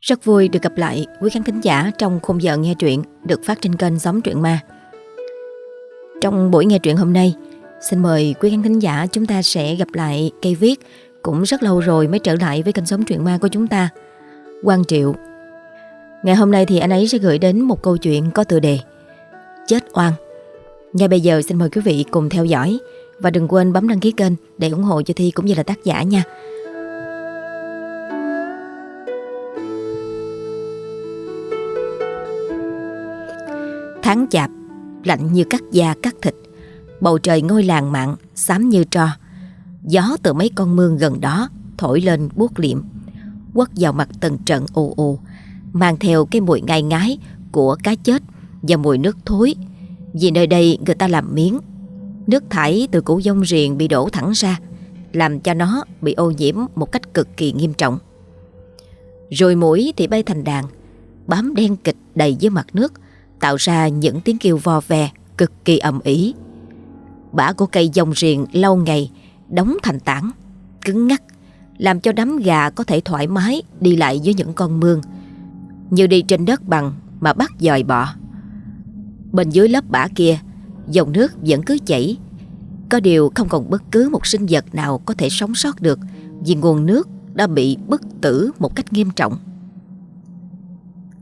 Rất vui được gặp lại quý khán thính giả trong khung giờ nghe truyện được phát trên kênh Sống Truyện Ma. Trong buổi nghe truyện hôm nay, xin mời quý khán thính giả chúng ta sẽ gặp lại cây viết cũng rất lâu rồi mới trở lại với kênh Sống Truyện Ma của chúng ta, Quang Triệu. Ngày hôm nay thì anh ấy sẽ gửi đến một câu chuyện có tựa đề Chết oan. Ngay bây giờ xin mời quý vị cùng theo dõi và đừng quên bấm đăng ký kênh để ủng hộ cho Thi cũng như là tác giả nha. Tháng chạp, lạnh như cắt da cắt thịt, bầu trời ngôi làng mặn, xám như tro. Gió từ mấy con mương gần đó thổi lên buốt liệm, quất vào mặt từng trận ù ù, mang theo cái mùi ngai ngái của cá chết và mùi nước thối. Vì nơi đây người ta làm miếng, nước thải từ củ dông riền bị đổ thẳng ra, làm cho nó bị ô nhiễm một cách cực kỳ nghiêm trọng. Rồi mũi thì bay thành đàn, bám đen kịch đầy dưới mặt nước, tạo ra những tiếng kêu vo ve cực kỳ ầm ĩ. Bã của cây dòng riền lâu ngày đóng thành tảng, cứng ngắc, làm cho đám gà có thể thoải mái đi lại với những con mương, như đi trên đất bằng mà bắt dòi bọ. Bên dưới lớp bã kia, dòng nước vẫn cứ chảy. Có điều không còn bất cứ một sinh vật nào có thể sống sót được vì nguồn nước đã bị bức tử một cách nghiêm trọng.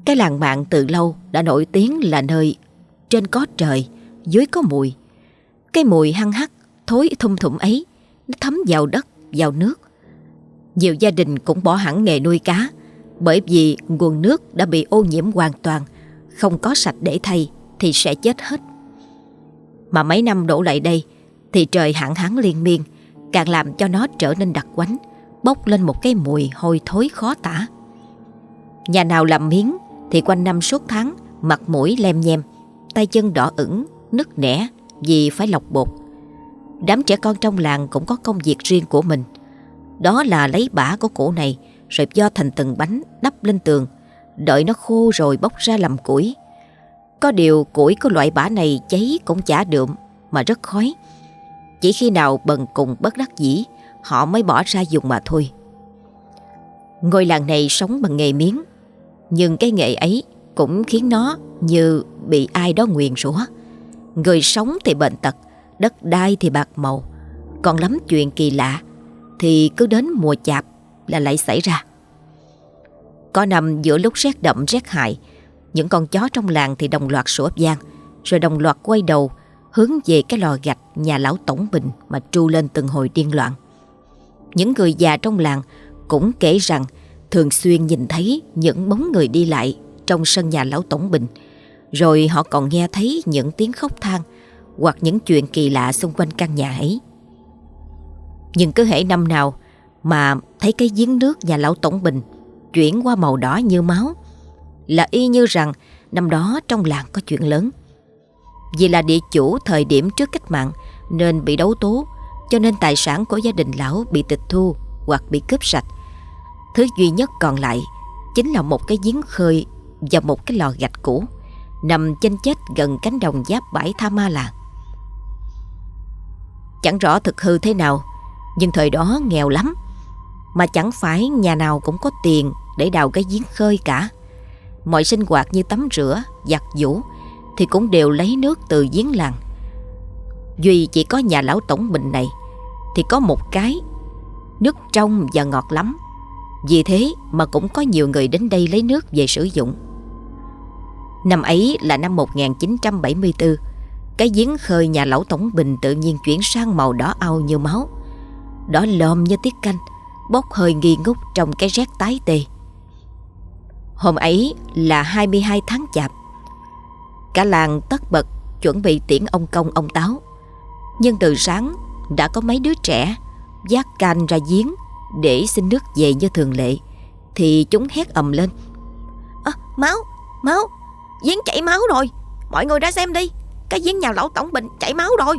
Cái làng mạng từ lâu đã nổi tiếng là nơi trên có trời, dưới có mùi. Cái mùi hăng hắc, thối thum thủm ấy, nó thấm vào đất, vào nước. Nhiều gia đình cũng bỏ hẳn nghề nuôi cá, bởi vì nguồn nước đã bị ô nhiễm hoàn toàn, không có sạch để thay thì sẽ chết hết. Mà mấy năm đổ lại đây thì trời hạn hán liên miên, càng làm cho nó trở nên đặc quánh, bốc lên một cái mùi hôi thối khó tả. Nhà nào làm miếng thì quanh năm suốt tháng mặt mũi lem nhem, tay chân đỏ ửng, nứt nẻ vì phải lọc bột. Đám trẻ con trong làng cũng có công việc riêng của mình. Đó là lấy bã của củ này rồi do thành từng bánh đắp lên tường, đợi nó khô rồi bóc ra làm củi. Có điều củi của loại bã này cháy cũng chả đượm mà rất khói. Chỉ khi nào bần cùng bất đắc dĩ họ mới bỏ ra dùng mà thôi. Ngôi làng này sống bằng nghề miếng nhưng cái nghệ ấy cũng khiến nó như bị ai đó nguyền rủa. Người sống thì bệnh tật, đất đai thì bạc màu. Còn lắm chuyện kỳ lạ thì cứ đến mùa chạp là lại xảy ra. Có năm giữa lúc rét đậm rét hại, những con chó trong làng thì đồng loạt sủa vang, rồi đồng loạt quay đầu hướng về cái lò gạch nhà lão Tổng Bình mà tru lên từng hồi điên loạn. Những người già trong làng cũng kể rằng thường xuyên nhìn thấy những bóng người đi lại trong sân nhà lão Tổng Bình. Rồi họ còn nghe thấy những tiếng khóc than hoặc những chuyện kỳ lạ xung quanh căn nhà ấy. Nhưng cứ hễ năm nào mà thấy cái giếng nước nhà lão Tổng Bình chuyển qua màu đỏ như máu, là y như rằng năm đó trong làng có chuyện lớn. Vì là địa chủ thời điểm trước cách mạng nên bị đấu tố, cho nên tài sản của gia đình lão bị tịch thu hoặc bị cướp sạch Thứ duy nhất còn lại chính là một cái giếng khơi và một cái lò gạch cũ nằm chênh chết gần cánh đồng giáp bãi Tha Ma Làng. Chẳng rõ thực hư thế nào, nhưng thời đó nghèo lắm, mà chẳng phải nhà nào cũng có tiền để đào cái giếng khơi cả. Mọi sinh hoạt như tắm rửa, giặt giũ thì cũng đều lấy nước từ giếng làng. Duy chỉ có nhà lão tổng bình này thì có một cái nước trong và ngọt lắm vì thế mà cũng có nhiều người đến đây lấy nước về sử dụng. Năm ấy là năm 1974, cái giếng khơi nhà lão Tổng Bình tự nhiên chuyển sang màu đỏ ao như máu. Đỏ lòm như tiết canh, bốc hơi nghi ngút trong cái rét tái tê. Hôm ấy là 22 tháng chạp. Cả làng tất bật chuẩn bị tiễn ông công ông táo. Nhưng từ sáng đã có mấy đứa trẻ giác can ra giếng để xin nước về như thường lệ thì chúng hét ầm lên. À, máu máu giếng chảy máu rồi mọi người ra xem đi cái giếng nhà lão tổng bình chảy máu rồi.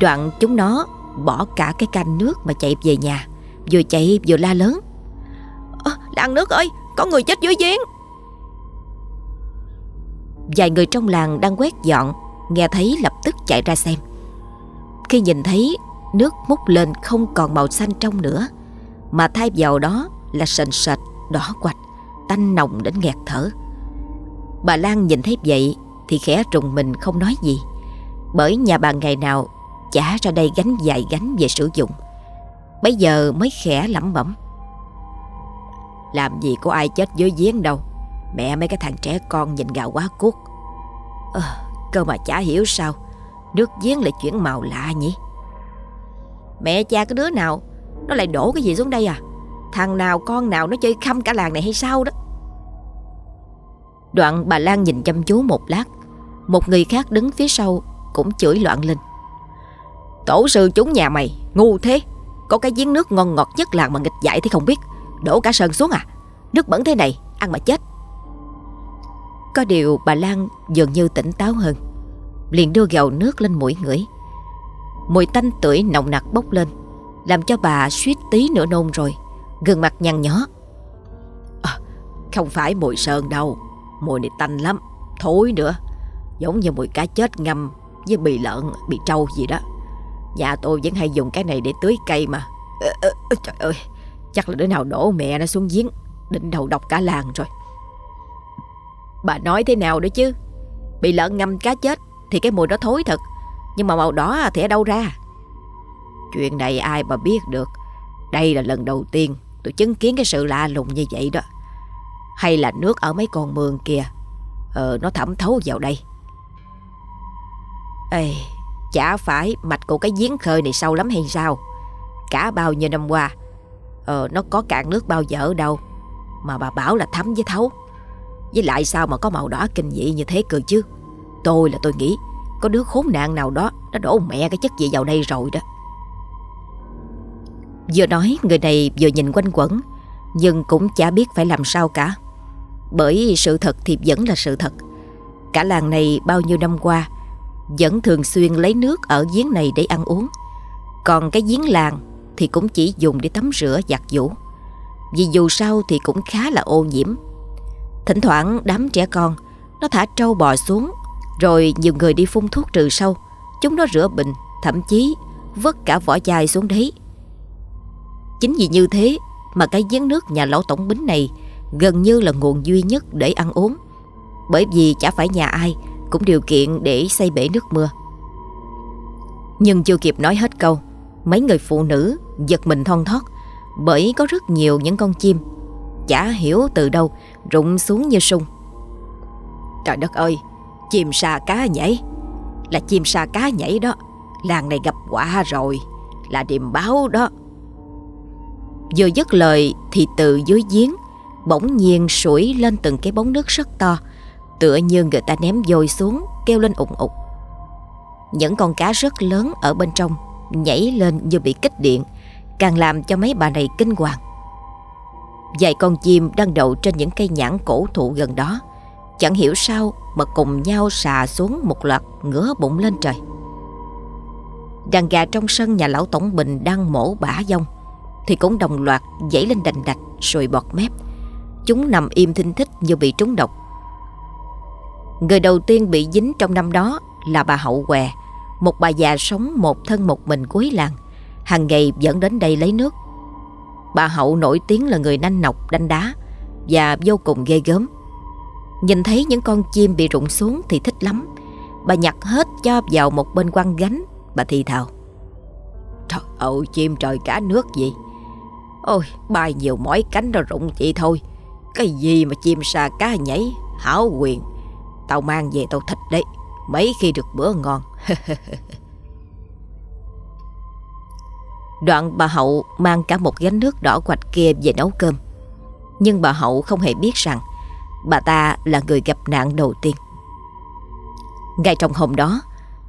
Đoạn chúng nó bỏ cả cái canh nước mà chạy về nhà vừa chạy vừa la lớn. À, làng nước ơi có người chết dưới giếng. Vài người trong làng đang quét dọn nghe thấy lập tức chạy ra xem. Khi nhìn thấy Nước múc lên không còn màu xanh trong nữa Mà thay vào đó là sền sệt đỏ quạch Tanh nồng đến nghẹt thở. Bà Lan nhìn thấy vậy Thì khẽ rùng mình không nói gì Bởi nhà bà ngày nào Chả ra đây gánh dài gánh về sử dụng. Bây giờ mới khẽ lẩm bẩm Làm gì có ai chết dưới giếng đâu Mẹ mấy cái thằng trẻ con nhìn gạo quá cuốc. À, Cơ mà chả hiểu sao Nước giếng lại chuyển màu lạ nhỉ? Mẹ cha cái đứa nào, Nó lại đổ cái gì xuống đây à? Thằng nào con nào nó chơi khăm cả làng này hay sao đó? Đoạn bà Lan nhìn chăm chú một lát. Một người khác đứng phía sau Cũng chửi loạn lên. Tổ sư chúng nhà mày, Ngu thế. Có cái giếng nước ngon ngọt nhất làng mà nghịch dại thì không biết. Đổ cả sơn xuống à? Nước bẩn thế này, Ăn mà chết. Có điều bà Lan dường như tỉnh táo hơn. Liền đưa gầu nước lên mũi ngửi. Mùi tanh tưởi nồng nặc bốc lên Làm cho bà suýt tí nữa nôn rồi Gương mặt nhăn nhó. À, Không phải mùi sơn đâu Mùi này tanh lắm Thối nữa Giống như mùi cá chết ngâm Với bì lợn, bị trâu gì đó. Nhà tôi vẫn hay dùng cái này để tưới cây mà. À, à, Trời ơi Chắc là đứa nào đổ mẹ nó xuống giếng Định đầu độc cả làng rồi. Bà nói thế nào đó chứ? Bị lợn ngâm cá chết Thì cái mùi đó thối thật nhưng mà màu đỏ à, thì ở đâu ra? Chuyện này ai mà biết được. Đây là lần đầu tiên tôi chứng kiến cái sự lạ lùng như vậy đó. Hay là nước ở mấy con mương kia Ờ nó thẩm thấu vào đây. Ê, Chả phải mạch của cái giếng khơi này sâu lắm hay sao? Cả bao nhiêu năm qua Ờ nó có cạn nước bao giờ đâu Mà bà bảo là thấm với thấu? Với lại sao mà có màu đỏ kinh dị như thế cơ chứ? Tôi là tôi nghĩ có đứa khốn nạn nào đó Nó đổ mẹ cái chất gì vào đây rồi đó. Vừa nói, người này vừa nhìn quanh quẩn, Nhưng cũng chả biết phải làm sao cả. Bởi sự thật thì vẫn là sự thật. Cả làng này bao nhiêu năm qua, Vẫn thường xuyên lấy nước ở giếng này để ăn uống. Còn cái giếng làng thì cũng chỉ dùng để tắm rửa, giặt giũ. Vì dù sao thì cũng khá là ô nhiễm. Thỉnh thoảng đám trẻ con Nó thả trâu bò xuống rồi nhiều người đi phun thuốc trừ sâu Chúng nó rửa bình Thậm chí vứt cả vỏ chai xuống đấy Chính vì như thế mà cái giếng nước nhà lão tổng bính này gần như là nguồn duy nhất để ăn uống. Bởi vì chả phải nhà ai cũng điều kiện để xây bể nước mưa. Nhưng chưa kịp nói hết câu, mấy người phụ nữ giật mình thon thót bởi có rất nhiều những con chim chả hiểu từ đâu rụng xuống như sung. Trời đất ơi, chim sa cá nhảy, là chim sa cá nhảy đó, làng này gặp quả rồi, là điềm báo đó. Vừa dứt lời thì từ dưới giếng bỗng nhiên sủi lên từng cái bóng nước rất to, tựa như người ta ném dồi xuống kêu lên ụng ục. Những con cá rất lớn ở bên trong nhảy lên như bị kích điện, càng làm cho mấy bà này kinh hoàng. Vài con chim đang đậu trên những cây nhãn cổ thụ gần đó, chẳng hiểu sao mà cùng nhau xà xuống một loạt ngửa bụng lên trời. Đàn gà trong sân nhà lão Tổng Bình đang mổ bả dông thì cũng đồng loạt dãy lên đành đạch rồi bọt mép. Chúng nằm im thinh thích như bị trúng độc. Người đầu tiên bị dính trong năm đó là bà Hậu Què, một bà già sống một thân một mình cuối làng, hàng ngày dẫn đến đây lấy nước. Bà Hậu nổi tiếng là người nanh nọc, đanh đá và vô cùng ghê gớm. Nhìn thấy những con chim bị rụng xuống thì thích lắm. Bà nhặt hết cho vào một bên quăng gánh, bà thì thào. Trời ơi, chim trời cả nước gì Ôi bay nhiều mỏi cánh rồi rụng chị thôi. Cái gì mà chim sa cá nhảy Hảo quyền. Tao mang về tao thịt đấy Mấy khi được bữa ngon. Đoạn bà Hậu mang cả một gánh nước đỏ quạch kia về nấu cơm. Nhưng bà Hậu không hề biết rằng Bà ta là người gặp nạn đầu tiên. Ngay trong hôm đó,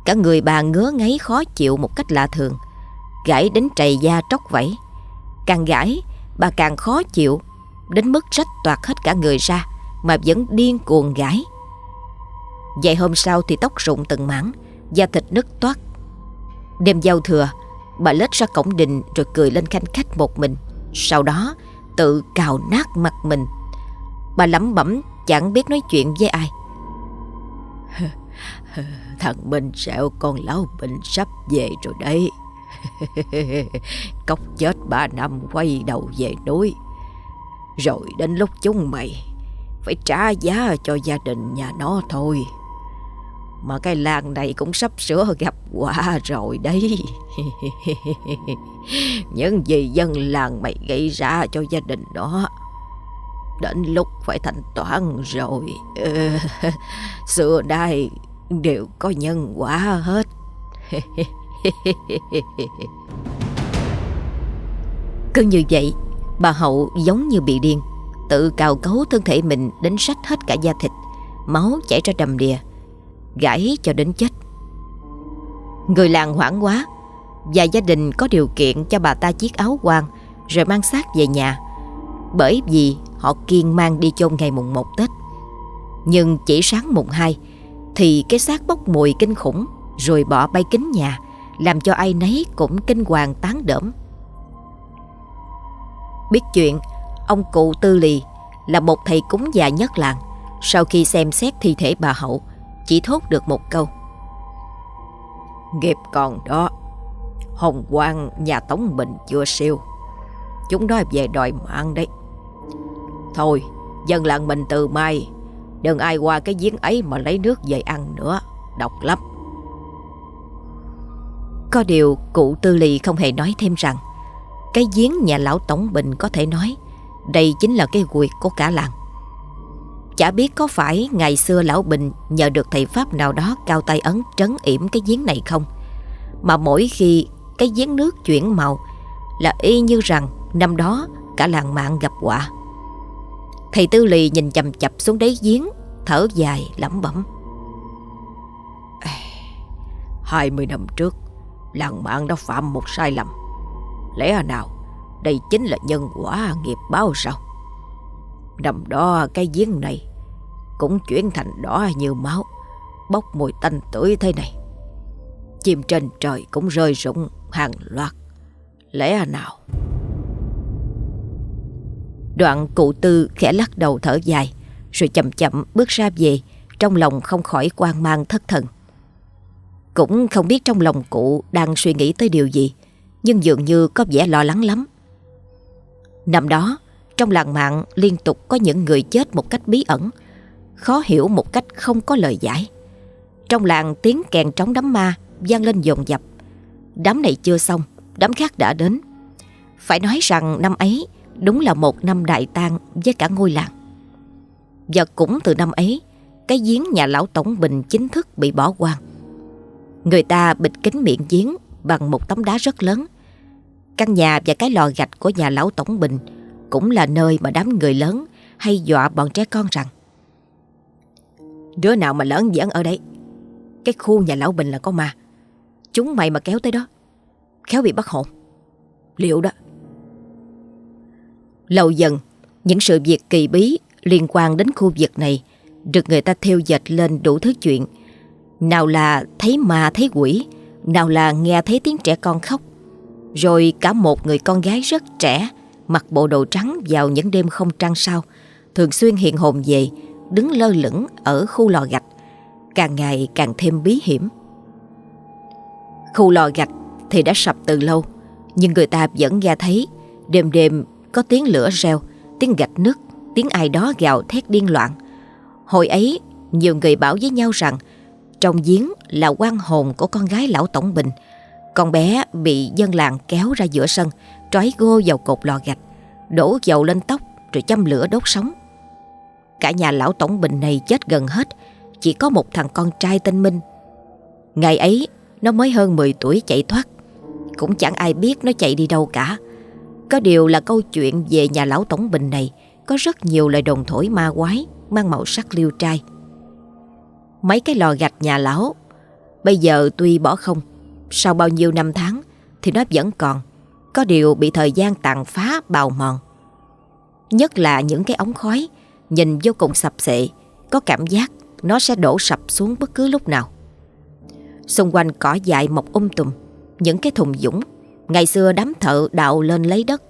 Cả người bà ngứa ngáy khó chịu một cách lạ thường. Gãi đến trầy da tróc vẫy Càng gãi, bà càng khó chịu, Đến mức rách toạc hết cả người ra Mà vẫn điên cuồng gãi. Vậy hôm sau thì tóc rụng từng mảng, Da thịt nứt toát. Đêm giao thừa, Bà lết ra cổng đình rồi cười lên khanh khách một mình. Sau đó, tự cào nát mặt mình. Bà lẩm bẩm, chẳng biết nói chuyện với ai. Thằng Minh Sẹo, con lão bệnh sắp về rồi đấy. Cóc chết ba năm, quay đầu về núi. Rồi đến lúc chúng mày, Phải trả giá cho gia đình nhà nó thôi. Mà cái làng này cũng sắp sửa gặp quả rồi đấy. Những gì dân làng mày gây ra cho gia đình đó Đến lúc phải thanh toán rồi. Ừ, Xưa đây đều có nhân quả hết. Cứ như vậy Bà Hậu giống như bị điên Tự cào cấu thân thể mình đến sách hết cả da thịt Máu chảy ra đầm đìa gãy cho đến chết. Người làng hoảng quá Và gia đình có điều kiện cho bà ta chiếc áo quan Rồi mang xác về nhà. Bởi vì họ kiên mang đi chôn ngày mùng 1 Tết. Nhưng chỉ sáng mùng 2 Thì cái xác bốc mùi kinh khủng, Rồi bỏ bay kính nhà, Làm cho ai nấy cũng kinh hoàng tán đỡm Biết chuyện, Ông cụ Tư Lì Là một thầy cúng già nhất làng. Sau khi xem xét thi thể bà Hậu, Chỉ thốt được một câu. Nghiệp còn đó, Hồng quang nhà Tống Bình chưa siêu. Chúng nói về đòi mạng đấy. Thôi, Dân làng mình từ mai, Đừng ai qua cái giếng ấy mà lấy nước về ăn nữa, Độc lắm. Có điều cụ Tư Lì không hề nói thêm rằng, cái giếng nhà lão Tổng Bình có thể nói, Đây chính là cái quyệt của cả làng. Chả biết có phải ngày xưa lão Bình nhờ được thầy Pháp nào đó cao tay ấn trấn yểm cái giếng này không? Mà mỗi khi cái giếng nước chuyển màu Là y như rằng năm đó cả làng mạng gặp họa. Thầy Tư Lì nhìn chầm chập xuống đáy giếng, Thở dài, lẩm bẩm. Hai mươi năm trước, Làng mạng đã phạm một sai lầm. Lẽ nào đây chính là nhân quả nghiệp báo sao? Năm đó cái giếng này Cũng chuyển thành đỏ như máu, Bốc mùi tanh tưởi thế này. Chim trên trời cũng rơi rụng hàng loạt. Lẽ nào Đoạn cụ tư khẽ lắc đầu thở dài Rồi chậm chậm bước ra về Trong lòng không khỏi quan mang thất thần Cũng không biết trong lòng cụ đang suy nghĩ tới điều gì nhưng dường như có vẻ lo lắng lắm. Năm đó, trong làng mạng liên tục có những người chết một cách bí ẩn, khó hiểu một cách không có lời giải. Trong làng tiếng kèn trống đám ma vang lên dồn dập. Đám này chưa xong, đám khác đã đến. Phải nói rằng năm ấy đúng là một năm đại tang với cả ngôi làng. Và cũng từ năm ấy, cái giếng nhà lão Tổng Bình chính thức bị bỏ hoang. Người ta bịt kín miệng giếng bằng một tấm đá rất lớn. Căn nhà và cái lò gạch của nhà lão Tổng Bình cũng là nơi mà đám người lớn hay dọa bọn trẻ con rằng Đứa nào mà lớn giỡn ở đây Cái khu nhà lão Bình là có ma Chúng mày mà kéo tới đó Khéo bị bắt hồn Liệu đó Lâu dần. Những sự việc kỳ bí liên quan đến khu vực này Được người ta theo dệt lên đủ thứ chuyện. Nào là thấy ma, thấy quỷ, nào là nghe thấy tiếng trẻ con khóc. Rồi cả một người con gái rất trẻ, Mặc bộ đồ trắng vào những đêm không trăng sao, Thường xuyên hiện hồn về, Đứng lơ lửng ở khu lò gạch. Càng ngày càng thêm bí hiểm. Khu lò gạch thì đã sập từ lâu, Nhưng người ta vẫn nghe thấy, Đêm đêm có tiếng lửa reo Tiếng gạch nứt Tiếng ai đó gào thét điên loạn Hồi ấy nhiều người bảo với nhau rằng trong giếng là quan hồn của con gái lão Tổng Bình. Con bé bị dân làng kéo ra giữa sân, trói gô vào cột lò gạch, đổ dầu lên tóc rồi châm lửa đốt sống. Cả nhà lão Tổng Bình này chết gần hết, chỉ có một thằng con trai tên Minh. Ngày ấy, nó mới hơn 10 tuổi chạy thoát. Cũng chẳng ai biết nó chạy đi đâu cả. Có điều là câu chuyện về nhà lão Tổng Bình này có rất nhiều lời đồn thổi ma quái, mang màu sắc liêu trai. Mấy cái lò gạch nhà lão, Bây giờ tuy bỏ không, Sau bao nhiêu năm tháng Thì nó vẫn còn, Có điều bị thời gian tàn phá bào mòn Nhất là những cái ống khói, Nhìn vô cùng sập sệ, Có cảm giác nó sẽ đổ sập xuống bất cứ lúc nào Xung quanh cỏ dại mọc um tùm, Những cái thùng dũng Ngày xưa đám thợ đào lên lấy đất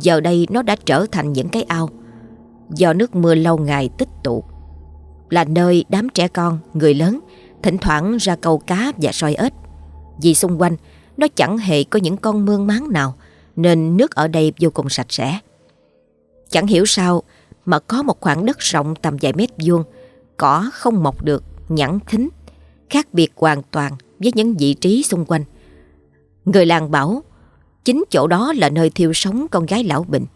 Giờ đây nó đã trở thành những cái ao Do nước mưa lâu ngày tích tụ là nơi đám trẻ con, người lớn thỉnh thoảng ra câu cá và soi ếch. Vì xung quanh nó chẳng hề có những con mương máng nào nên nước ở đây vô cùng sạch sẽ. Chẳng hiểu sao mà có một khoảng đất rộng tầm vài mét vuông, cỏ không mọc được, nhẵn thính, khác biệt hoàn toàn với những vị trí xung quanh. Người làng bảo chính chỗ đó là nơi thiêu sống con gái lão Bình,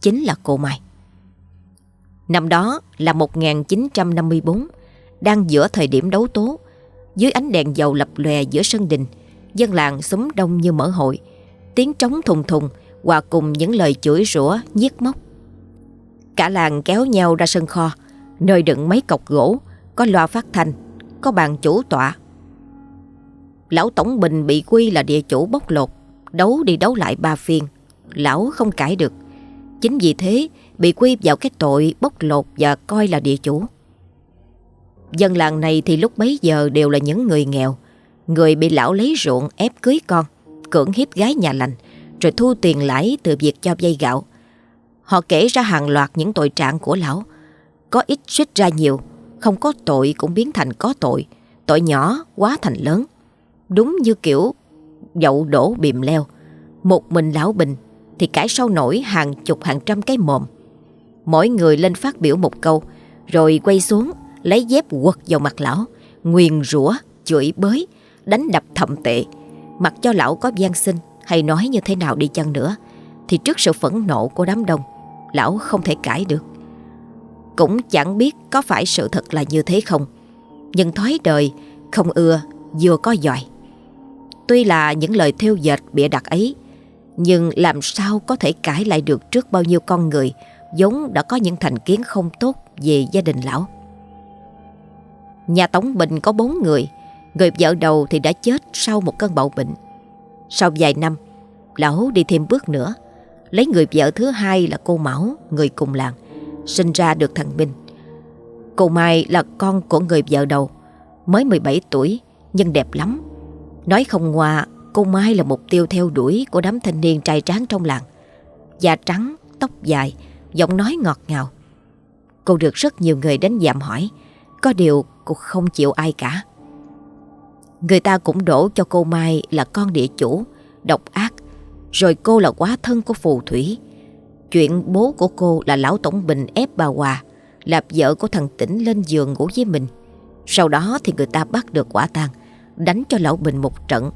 chính là cô Mai. Năm đó là 1954, đang giữa thời điểm đấu tố, dưới ánh đèn dầu lập lòe giữa sân đình, dân làng xúm đông như mở hội, tiếng trống thùng thùng hòa cùng những lời chửi rủa nhiếc móc. Cả làng kéo nhau ra sân kho, nơi đựng mấy cọc gỗ, có loa phát thanh, có bàn chủ tọa. Lão Tổng Bình bị quy là địa chủ bóc lột, đấu đi đấu lại ba phiên, lão không cãi được. Chính vì thế bị quy vào cái tội bóc lột và coi là địa chủ. Dân làng này thì lúc bấy giờ đều là những người nghèo, người bị lão lấy ruộng ép cưới con, cưỡng hiếp gái nhà lành, rồi thu tiền lãi từ việc cho vay gạo. Họ kể ra hàng loạt những tội trạng của lão, có ít suýt ra nhiều, không có tội cũng biến thành có tội, tội nhỏ quá thành lớn. Đúng như kiểu dậu đổ bìm leo, một mình lão Bình thì cãi sâu nổi hàng chục hàng trăm cái mồm. Mỗi người lên phát biểu một câu, rồi quay xuống lấy dép quật vào mặt lão, nguyền rủa, chửi bới, đánh đập thậm tệ. Mặc cho lão có gian sinh hay nói như thế nào đi chăng nữa, thì trước sự phẫn nộ của đám đông, lão không thể cãi được. Cũng chẳng biết có phải sự thật là như thế không, nhưng thói đời không ưa vừa có giỏi. Tuy là những lời theo dệt bịa đặt ấy, nhưng làm sao có thể cãi lại được trước bao nhiêu con người vốn đã có những thành kiến không tốt về gia đình lão. Nhà Tống Bình có bốn người, người vợ đầu thì đã chết sau một cơn bạo bệnh. Sau vài năm, lão đi thêm bước nữa, lấy người vợ thứ hai là cô Mão, người cùng làng, sinh ra được thằng Minh. Cô Mai là con của người vợ đầu, mới 17 tuổi nhưng đẹp lắm. Nói không ngoa, cô Mai là mục tiêu theo đuổi của đám thanh niên trai tráng trong làng. Da trắng, tóc dài, giọng nói ngọt ngào. Cô được rất nhiều người đến dạm hỏi, có điều cô không chịu ai cả. Người ta cũng đổ cho cô Mai là con địa chủ, độc ác, rồi cô là quá thân của phù thủy. Chuyện bố của cô là lão tổng bình ép bà Hòa, lạp vợ của thằng Tĩnh lên giường ngủ với mình. Sau đó thì người ta bắt được quả tang, đánh cho lão Bình một trận.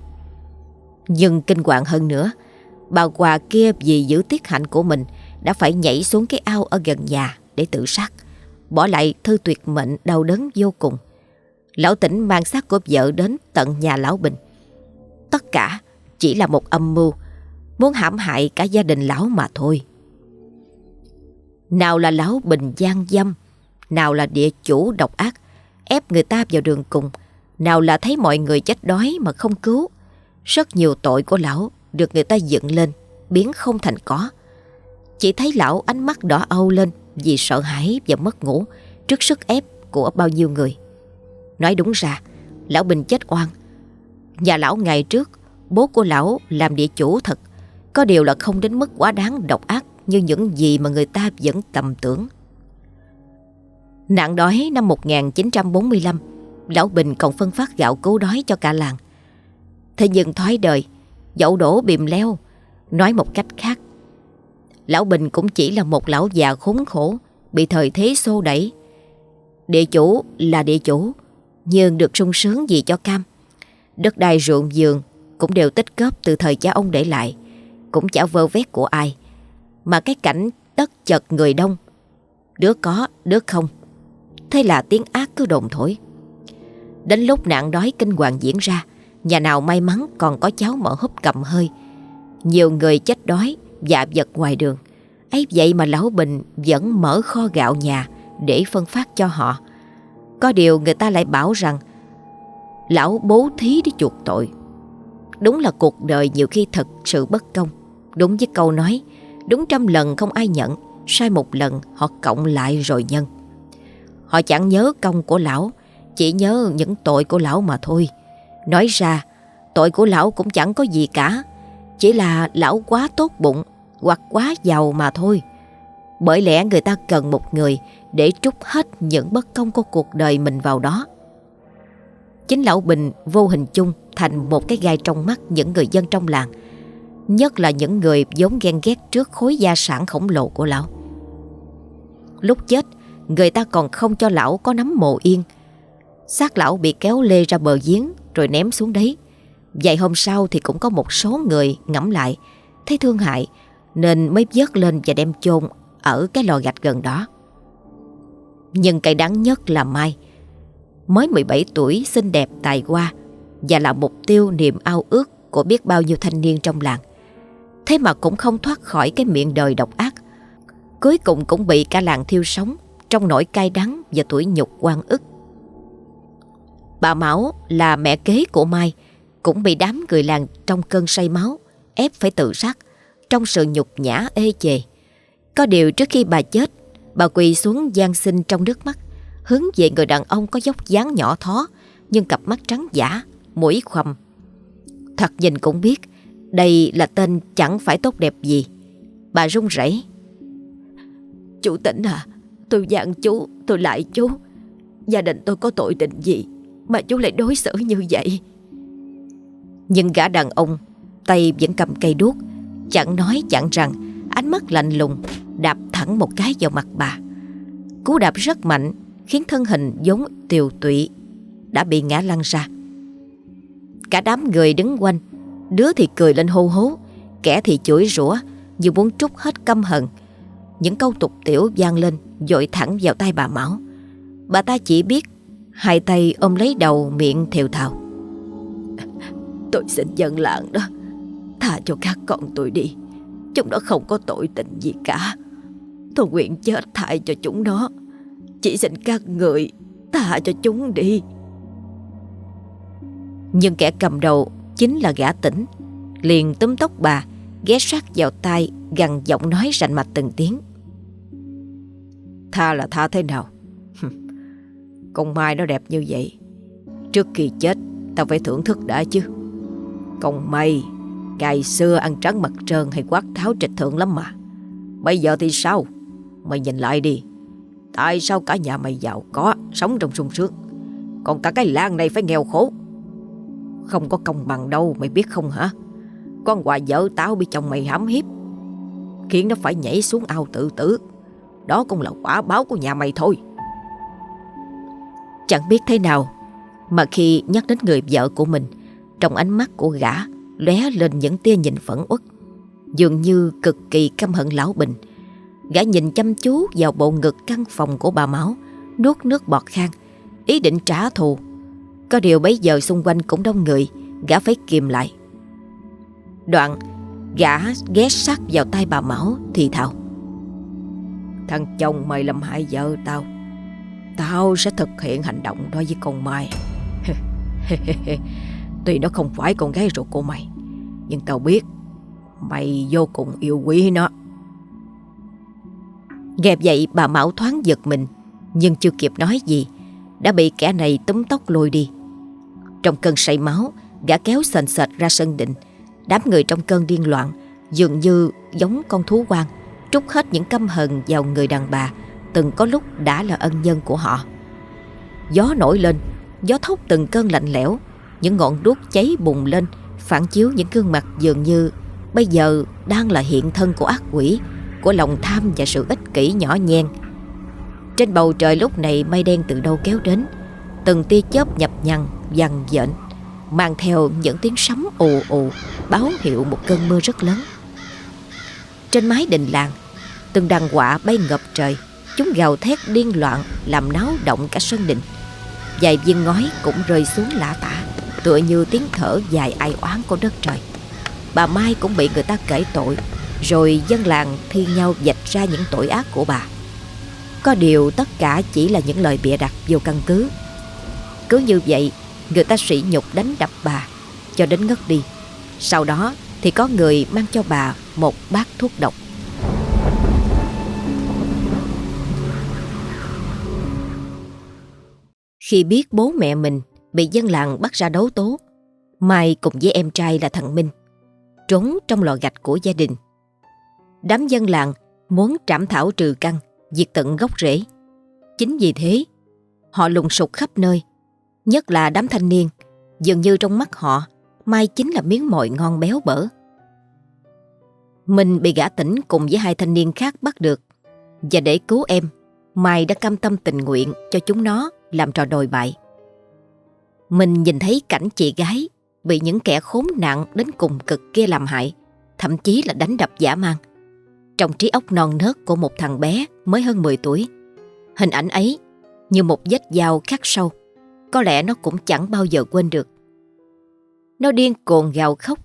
Nhưng kinh hoàng hơn nữa, bà quà kia vì giữ tiết hạnh của mình đã phải nhảy xuống cái ao ở gần nhà để tự sát, bỏ lại thư tuyệt mệnh đau đớn vô cùng. Lão tỉnh mang xác của vợ đến tận nhà lão Bình. Tất cả chỉ là một âm mưu, muốn hãm hại cả gia đình lão mà thôi. Nào là lão Bình gian dâm, nào là địa chủ độc ác, ép người ta vào đường cùng, nào là thấy mọi người chết đói mà không cứu. Rất nhiều tội của lão được người ta dựng lên, biến không thành có. Chỉ thấy lão ánh mắt đỏ âu lên vì sợ hãi và mất ngủ trước sức ép của bao nhiêu người. Nói đúng ra, lão Bình chết oan. Nhà lão ngày trước, bố của lão làm địa chủ thật, có điều là không đến mức quá đáng độc ác như những gì mà người ta vẫn tầm tưởng. Nạn đói năm 1945, lão Bình còn phân phát gạo cứu đói cho cả làng. Thế nhưng thoái đời, dẫu đổ bìm leo, nói một cách khác. Lão Bình cũng chỉ là một lão già khốn khổ, bị thời thế xô đẩy. Địa chủ là địa chủ, nhưng được sung sướng gì cho cam. Đất đai ruộng vườn cũng đều tích góp từ thời cha ông để lại, cũng chả vơ vét của ai. Mà cái cảnh đất chật người đông, đứa có, đứa không. Thế là tiếng ác cứ đồn thổi. Đến lúc nạn đói kinh hoàng diễn ra, nhà nào may mắn còn có cháu mở húp cầm hơi. Nhiều người chết đói, dạ vật ngoài đường. ấy vậy mà Lão Bình vẫn mở kho gạo nhà để phân phát cho họ. Có điều người ta lại bảo rằng Lão bố thí để chuộc tội Đúng là cuộc đời nhiều khi thật sự bất công Đúng với câu nói Đúng trăm lần không ai nhận Sai một lần họ cộng lại rồi nhân Họ chẳng nhớ công của lão chỉ nhớ những tội của lão mà thôi Nói ra Tội của lão cũng chẳng có gì cả Chỉ là lão quá tốt bụng Hoặc quá giàu mà thôi Bởi lẽ người ta cần một người để trút hết những bất công của cuộc đời mình vào đó. Chính Lão Bình vô hình chung thành một cái gai trong mắt những người dân trong làng, nhất là những người vốn ghen ghét trước khối gia sản khổng lồ của Lão. Lúc chết, người ta còn không cho lão có nắm mồ yên xác lão bị kéo lê ra bờ giếng rồi ném xuống đấy. Vài hôm sau thì cũng có một số người ngẫm lại, thấy thương hại nên mới vớt lên và đem chôn ở cái lò gạch gần đó. Nhưng cái đáng nhất là Mai. Mới 17 tuổi xinh đẹp tài hoa và là mục tiêu niềm ao ước của biết bao nhiêu thanh niên trong làng. Thế mà cũng không thoát khỏi cái miệng đời độc ác. Cuối cùng cũng bị cả làng thiêu sống trong nỗi cay đắng và tuổi nhục quan ức. Bà Mão là mẹ kế của Mai, cũng bị đám người làng trong cơn say máu, ép phải tự sát, trong sự nhục nhã ê chề. Có điều trước khi bà chết, bà quỳ xuống gian sinh trong nước mắt, hướng về người đàn ông có dốc dáng nhỏ thó, nhưng cặp mắt trắng giả, mũi khoằm. Thật nhìn cũng biết, đây là tên chẳng phải tốt đẹp gì. Bà run rẩy. Chú tỉnh à, tôi dặn chú, tôi lại chú. Gia đình tôi có tội tình gì mà chú lại đối xử như vậy? Nhưng gã đàn ông, Tay vẫn cầm cây đuốc, Chẳng nói chẳng rằng, Ánh mắt lạnh lùng, Đạp thẳng một cái vào mặt bà. Cú đạp rất mạnh, Khiến thân hình giống tiều tụy Đã bị ngã lăn ra. Cả đám người đứng quanh, Đứa thì cười lên hô hố, Kẻ thì chửi rủa Như muốn trút hết căm hận. Những câu tục tiểu vang lên, Dội thẳng vào tay bà Mão. Bà ta chỉ biết Hai tay ôm lấy đầu miệng thều thào. Tôi xin dân lạng đó, Tha cho các con tôi đi. Chúng nó không có tội tình gì cả. Tôi nguyện chết thại cho chúng nó. Chỉ xin các người Tha cho chúng đi. Nhưng kẻ cầm đầu Chính là gã tỉnh. Liền túm tóc bà, Ghé sát vào tai, Gằn giọng nói rành mạch từng tiếng. Tha là tha thế nào? Con Mai nó đẹp như vậy. Trước khi chết, Tao phải thưởng thức đã chứ. Còn mày Ngày xưa ăn trắng mặt trơn hay quát tháo trịch thượng lắm mà. Bây giờ thì sao? Mày nhìn lại đi. Tại sao cả nhà mày giàu có, Sống trong sung sướng? Còn cả cái làng này phải nghèo khổ. Không có công bằng đâu, mày biết không hả? Con quà vợ tao bị chồng mày hãm hiếp, Khiến nó phải nhảy xuống ao tự tử. Đó cũng là quả báo của nhà mày thôi. Chẳng biết thế nào, Mà khi nhắc đến người vợ của mình, trong ánh mắt của gã lóe lên những tia nhìn phẫn uất. Dường như cực kỳ căm hận lão Bình. Gã nhìn chăm chú vào bộ ngực căn phòng của bà Máu, Nuốt nước bọt khang, Ý định trả thù. Có điều bấy giờ xung quanh cũng đông người, Gã phải kìm lại. Đoạn, Gã ghé sát vào tay bà máu Thì thào. Thằng chồng mày làm hại vợ tao Tao sẽ thực hiện hành động đó với con Mai. Tuy nó không phải con gái ruột của mày, Nhưng tao biết Mày vô cùng yêu quý nó. Nghe vậy, bà Mão thoáng giật mình, Nhưng chưa kịp nói gì, Đã bị kẻ này túm tóc lôi đi. Trong cơn say máu, Gã kéo sền sệt ra sân định Đám người trong cơn điên loạn Dường như giống con thú quan Trút hết những căm hận vào người đàn bà Từng có lúc đã là ân nhân của họ. Gió nổi lên, Gió thốc từng cơn lạnh lẽo, những ngọn đuốc cháy bùng lên, Phản chiếu những gương mặt dường như Bây giờ đang là hiện thân của ác quỷ, Của lòng tham và sự ích kỷ nhỏ nhen. Trên bầu trời lúc này mây đen từ đâu kéo đến, Từng tia chớp nhập nhằn dằn dện, Mang theo những tiếng sấm ù ù, Báo hiệu một cơn mưa rất lớn. Trên mái đình làng, Từng đàn quạ bay ngập trời. Chúng gào thét điên loạn, Làm náo động cả sân đình. Vài viên ngói cũng rơi xuống lạ tả, Tựa như tiếng thở dài ai oán của đất trời. Bà Mai cũng bị người ta kể tội, Rồi dân làng thi nhau dạch ra những tội ác của bà. Có điều tất cả chỉ là những lời bịa đặt vô căn cứ. Cứ như vậy, Người ta sỉ nhục đánh đập bà, Cho đến ngất đi. Sau đó thì có người mang cho bà một bát thuốc độc. Khi biết bố mẹ mình bị dân làng bắt ra đấu tố. Mai cùng với em trai là thằng Minh trốn trong lò gạch của gia đình. Đám dân làng muốn trảm thảo trừ căn, diệt tận gốc rễ. Chính vì thế, họ lùng sục khắp nơi, nhất là đám thanh niên, dường như trong mắt họ, Mai chính là miếng mồi ngon béo bở. Minh bị gã tỉnh cùng với hai thanh niên khác bắt được, và để cứu em, Mai đã cam tâm tình nguyện cho chúng nó làm trò đồi bại. Mình nhìn thấy cảnh chị gái bị những kẻ khốn nạn đến cùng cực kia làm hại, thậm chí là đánh đập giả mang. Trong trí óc non nớt của một thằng bé mới hơn 10 tuổi, hình ảnh ấy như một vết dao khắc sâu, có lẽ nó cũng chẳng bao giờ quên được. Nó điên cuồng gào khóc,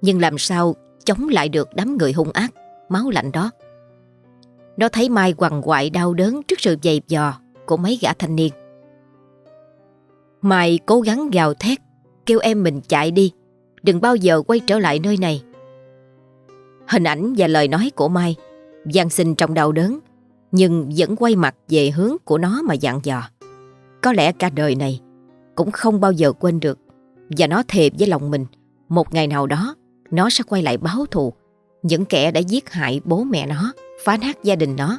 nhưng làm sao chống lại được đám người hung ác, máu lạnh đó. Nó thấy Mai quằn quại đau đớn trước sự dày dò của mấy gã thanh niên. Mai cố gắng gào thét, kêu em mình chạy đi, đừng bao giờ quay trở lại nơi này. Hình ảnh và lời nói của Mai gian sinh trong đau đớn, nhưng vẫn quay mặt về hướng của nó mà dặn dò. Có lẽ cả đời này cũng không bao giờ quên được và nó thề với lòng mình một ngày nào đó nó sẽ quay lại báo thù những kẻ đã giết hại bố mẹ nó, phá nát gia đình nó.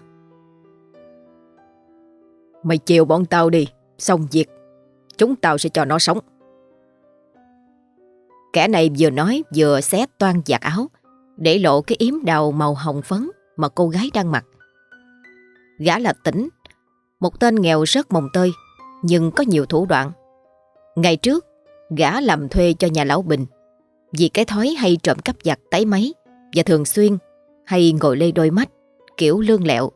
Mày chiều bọn tao đi, xong việc. Chúng tao sẽ cho nó sống. Kẻ này vừa nói vừa xé toan giặt áo, để lộ cái yếm đầu màu hồng phấn mà cô gái đang mặc. Gã là tỉnh, một tên nghèo rất mồng tơi, nhưng có nhiều thủ đoạn. Ngày trước, gã làm thuê cho nhà lão Bình, vì cái thói hay trộm cắp giặt tấy máy và thường xuyên hay ngồi lê đôi mắt, kiểu lương lẹo,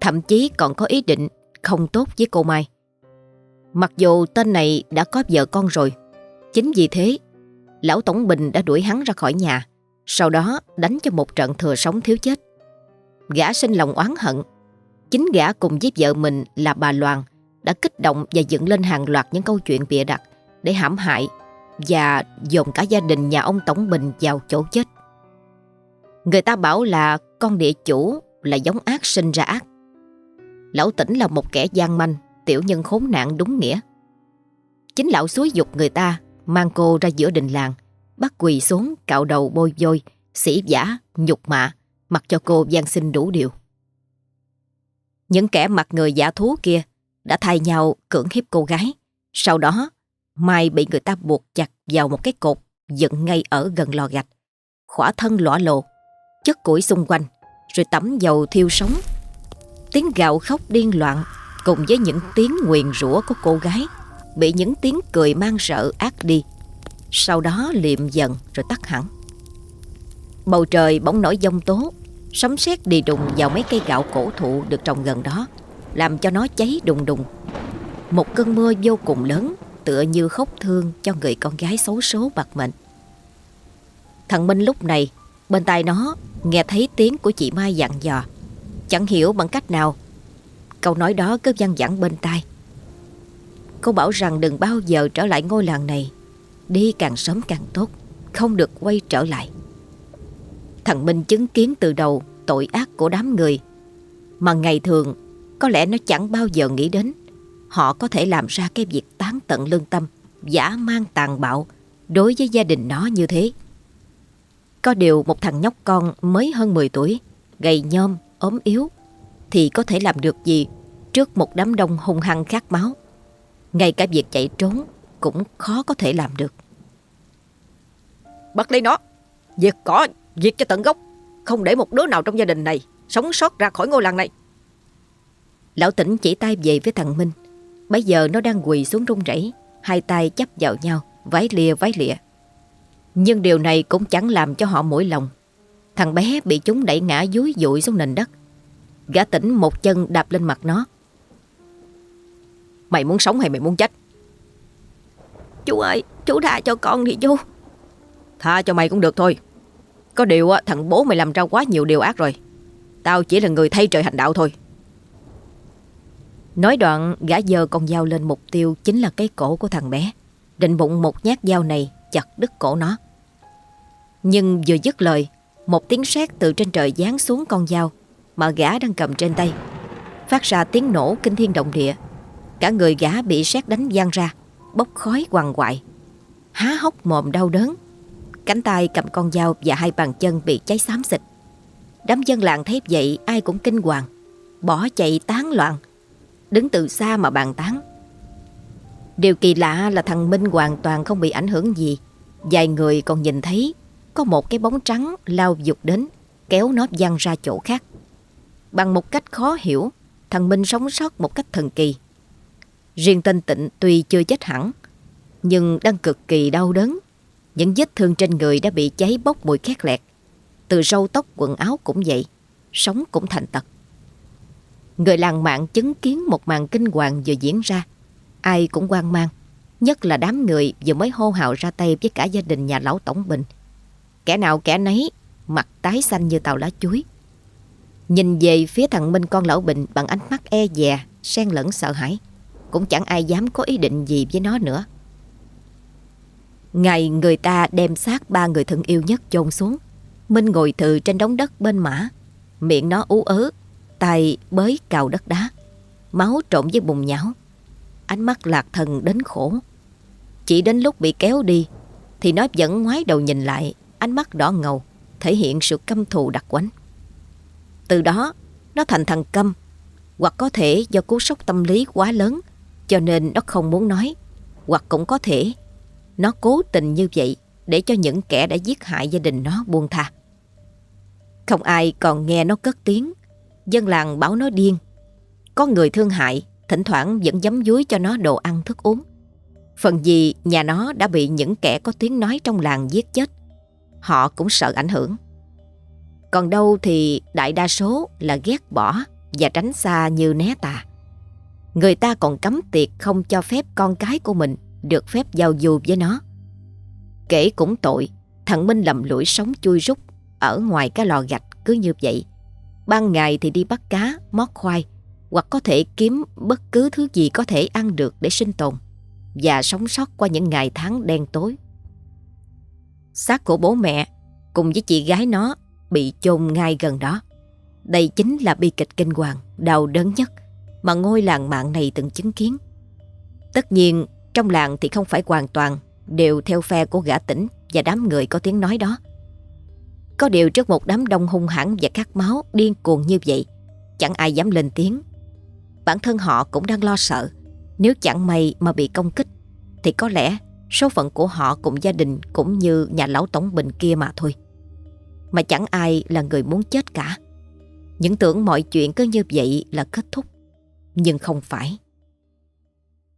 thậm chí còn có ý định không tốt với cô Mai. Mặc dù tên này đã có vợ con rồi, chính vì thế, lão Tổng Bình đã đuổi hắn ra khỏi nhà, sau đó đánh cho một trận thừa sống thiếu chết. Gã sinh lòng oán hận, chính gã cùng với vợ mình là bà Loan đã kích động và dựng lên hàng loạt những câu chuyện bịa đặt để hãm hại và dồn cả gia đình nhà ông Tổng Bình vào chỗ chết. Người ta bảo là con địa chủ là giống ác sinh ra ác. Lão tỉnh là một kẻ gian manh, tiểu nhân khốn nạn đúng nghĩa. Chính lão xúi dục người ta mang cô ra giữa đình làng, bắt quỳ xuống cạo đầu bôi vôi, xỉ giả, nhục mạ, mặc cho cô gian sinh đủ điều. Những kẻ mặc người giả thú kia đã thay nhau cưỡng hiếp cô gái. Sau đó, Mai bị người ta buộc chặt vào một cái cột dựng ngay ở gần lò gạch. Khỏa thân lõa lộ, chất củi xung quanh, rồi tắm dầu thiêu sống. Tiếng gạo khóc điên loạn cùng với những tiếng nguyền rủa của cô gái bị những tiếng cười mang sợ ác đi. Sau đó liệm dần rồi tắt hẳn. Bầu trời bỗng nổi giông tố, sấm sét đi đùng vào mấy cây gạo cổ thụ được trồng gần đó, làm cho nó cháy đùng đùng. Một cơn mưa vô cùng lớn tựa như khóc thương cho người con gái xấu số bạc mệnh. Thằng Minh lúc này, bên tai nó nghe thấy tiếng của chị Mai dặn dò. Chẳng hiểu bằng cách nào. Câu nói đó cứ văng vẳng bên tai. Cô bảo rằng đừng bao giờ trở lại ngôi làng này. Đi càng sớm càng tốt, không được quay trở lại. Thằng Minh chứng kiến từ đầu tội ác của đám người. Mà ngày thường, có lẽ nó chẳng bao giờ nghĩ đến họ có thể làm ra cái việc tán tận lương tâm, giả mang tàn bạo đối với gia đình nó như thế. Có điều một thằng nhóc con mới hơn 10 tuổi, gầy nhom, ốm yếu, thì có thể làm được gì trước một đám đông hung hăng khát máu. Ngay cả việc chạy trốn cũng khó có thể làm được. Bắt lấy nó, diệt cỏ, diệt cho tận gốc, không để một đứa nào trong gia đình này sống sót ra khỏi ngôi làng này. Lão tỉnh chỉ tay về với thằng Minh. Bây giờ nó đang quỳ xuống run rẩy, hai tay chấp vào nhau, vái lìa vái lịa. Nhưng điều này cũng chẳng làm cho họ mũi lòng. Thằng bé bị chúng đẩy ngã dúi dụi xuống nền đất. Gã tỉnh một chân đạp lên mặt nó. Mày muốn sống hay mày muốn chết? Chú ơi, chú tha cho con đi chú. Tha cho mày cũng được thôi. Có điều thằng bố mày làm ra quá nhiều điều ác rồi. Tao chỉ là người thay trời hành đạo thôi. Nói đoạn gã giờ con dao lên mục tiêu chính là cái cổ của thằng bé. Định bụng một nhát dao này chặt đứt cổ nó. Nhưng vừa dứt lời, một tiếng sét từ trên trời giáng xuống con dao mà gã đang cầm trên tay. Phát ra tiếng nổ kinh thiên động địa. Cả người gã bị sét đánh gian ra, bốc khói quằn quại. Há hốc mồm đau đớn. Cánh tay cầm con dao và hai bàn chân bị cháy xám xịt. Đám dân làng thấy vậy ai cũng kinh hoàng, bỏ chạy tán loạn đứng từ xa mà bàn tán. Điều kỳ lạ là thằng Minh hoàn toàn không bị ảnh hưởng gì. Vài người còn nhìn thấy có một cái bóng trắng lao dục đến, kéo nó văng ra chỗ khác. Bằng một cách khó hiểu, thằng Minh sống sót một cách thần kỳ. Riêng tên Tịnh tuy chưa chết hẳn, nhưng đang cực kỳ đau đớn. Những vết thương trên người đã bị cháy bốc mùi khét lẹt. Từ râu tóc quần áo cũng vậy, sống cũng thành tật. Người làng mạng chứng kiến một màn kinh hoàng vừa diễn ra. Ai cũng quan mang, nhất là đám người vừa mới hô hào ra tay với cả gia đình nhà lão Tổng Bình. Kẻ nào kẻ nấy, mặt tái xanh như tàu lá chuối. Nhìn về phía thằng Minh con lão Bình bằng ánh mắt e dè, xen lẫn sợ hãi. Cũng chẳng ai dám có ý định gì với nó nữa. Ngày người ta đem xác ba người thân yêu nhất chôn xuống. Minh ngồi thừ trên đống đất bên mã. Miệng nó ú ớ, tay bới cào đất đá. Máu trộn với bùn nhão. Ánh mắt lạc thần đến khổ. Chỉ đến lúc bị kéo đi, thì nó vẫn ngoái đầu nhìn lại, ánh mắt đỏ ngầu, thể hiện sự căm thù đặc quánh. Từ đó, nó thành thằng câm, hoặc có thể do cú sốc tâm lý quá lớn, cho nên nó không muốn nói, hoặc cũng có thể nó cố tình như vậy để cho những kẻ đã giết hại gia đình nó buông tha. Không ai còn nghe nó cất tiếng, dân làng bảo nó điên. Có người thương hại, thỉnh thoảng vẫn giấm dúi cho nó đồ ăn thức uống. Phần gì nhà nó đã bị những kẻ có tiếng nói trong làng giết chết, họ cũng sợ ảnh hưởng. Còn đâu thì đại đa số là ghét bỏ và tránh xa như né tà. Người ta còn cấm tiệc không cho phép con cái của mình được phép giao du với nó. Kể cũng tội, thằng Minh lầm lũi sống chui rút ở ngoài cái lò gạch cứ như vậy. Ban ngày thì đi bắt cá, mót khoai, hoặc có thể kiếm bất cứ thứ gì có thể ăn được để sinh tồn và sống sót qua những ngày tháng đen tối. Xác của bố mẹ cùng với chị gái nó bị chôn ngay gần đó. Đây chính là bi kịch kinh hoàng, đau đớn nhất mà ngôi làng mạng này từng chứng kiến. Tất nhiên, trong làng thì không phải hoàn toàn đều theo phe của gã tỉnh và đám người có tiếng nói đó. Có điều trước một đám đông hung hãn và khát máu điên cuồng như vậy, chẳng ai dám lên tiếng. Bản thân họ cũng đang lo sợ, nếu chẳng may mà bị công kích, thì có lẽ số phận của họ cùng gia đình cũng như nhà lão tổng bình kia mà thôi. Mà chẳng ai là người muốn chết cả. Những tưởng mọi chuyện cứ như vậy là kết thúc, nhưng không phải.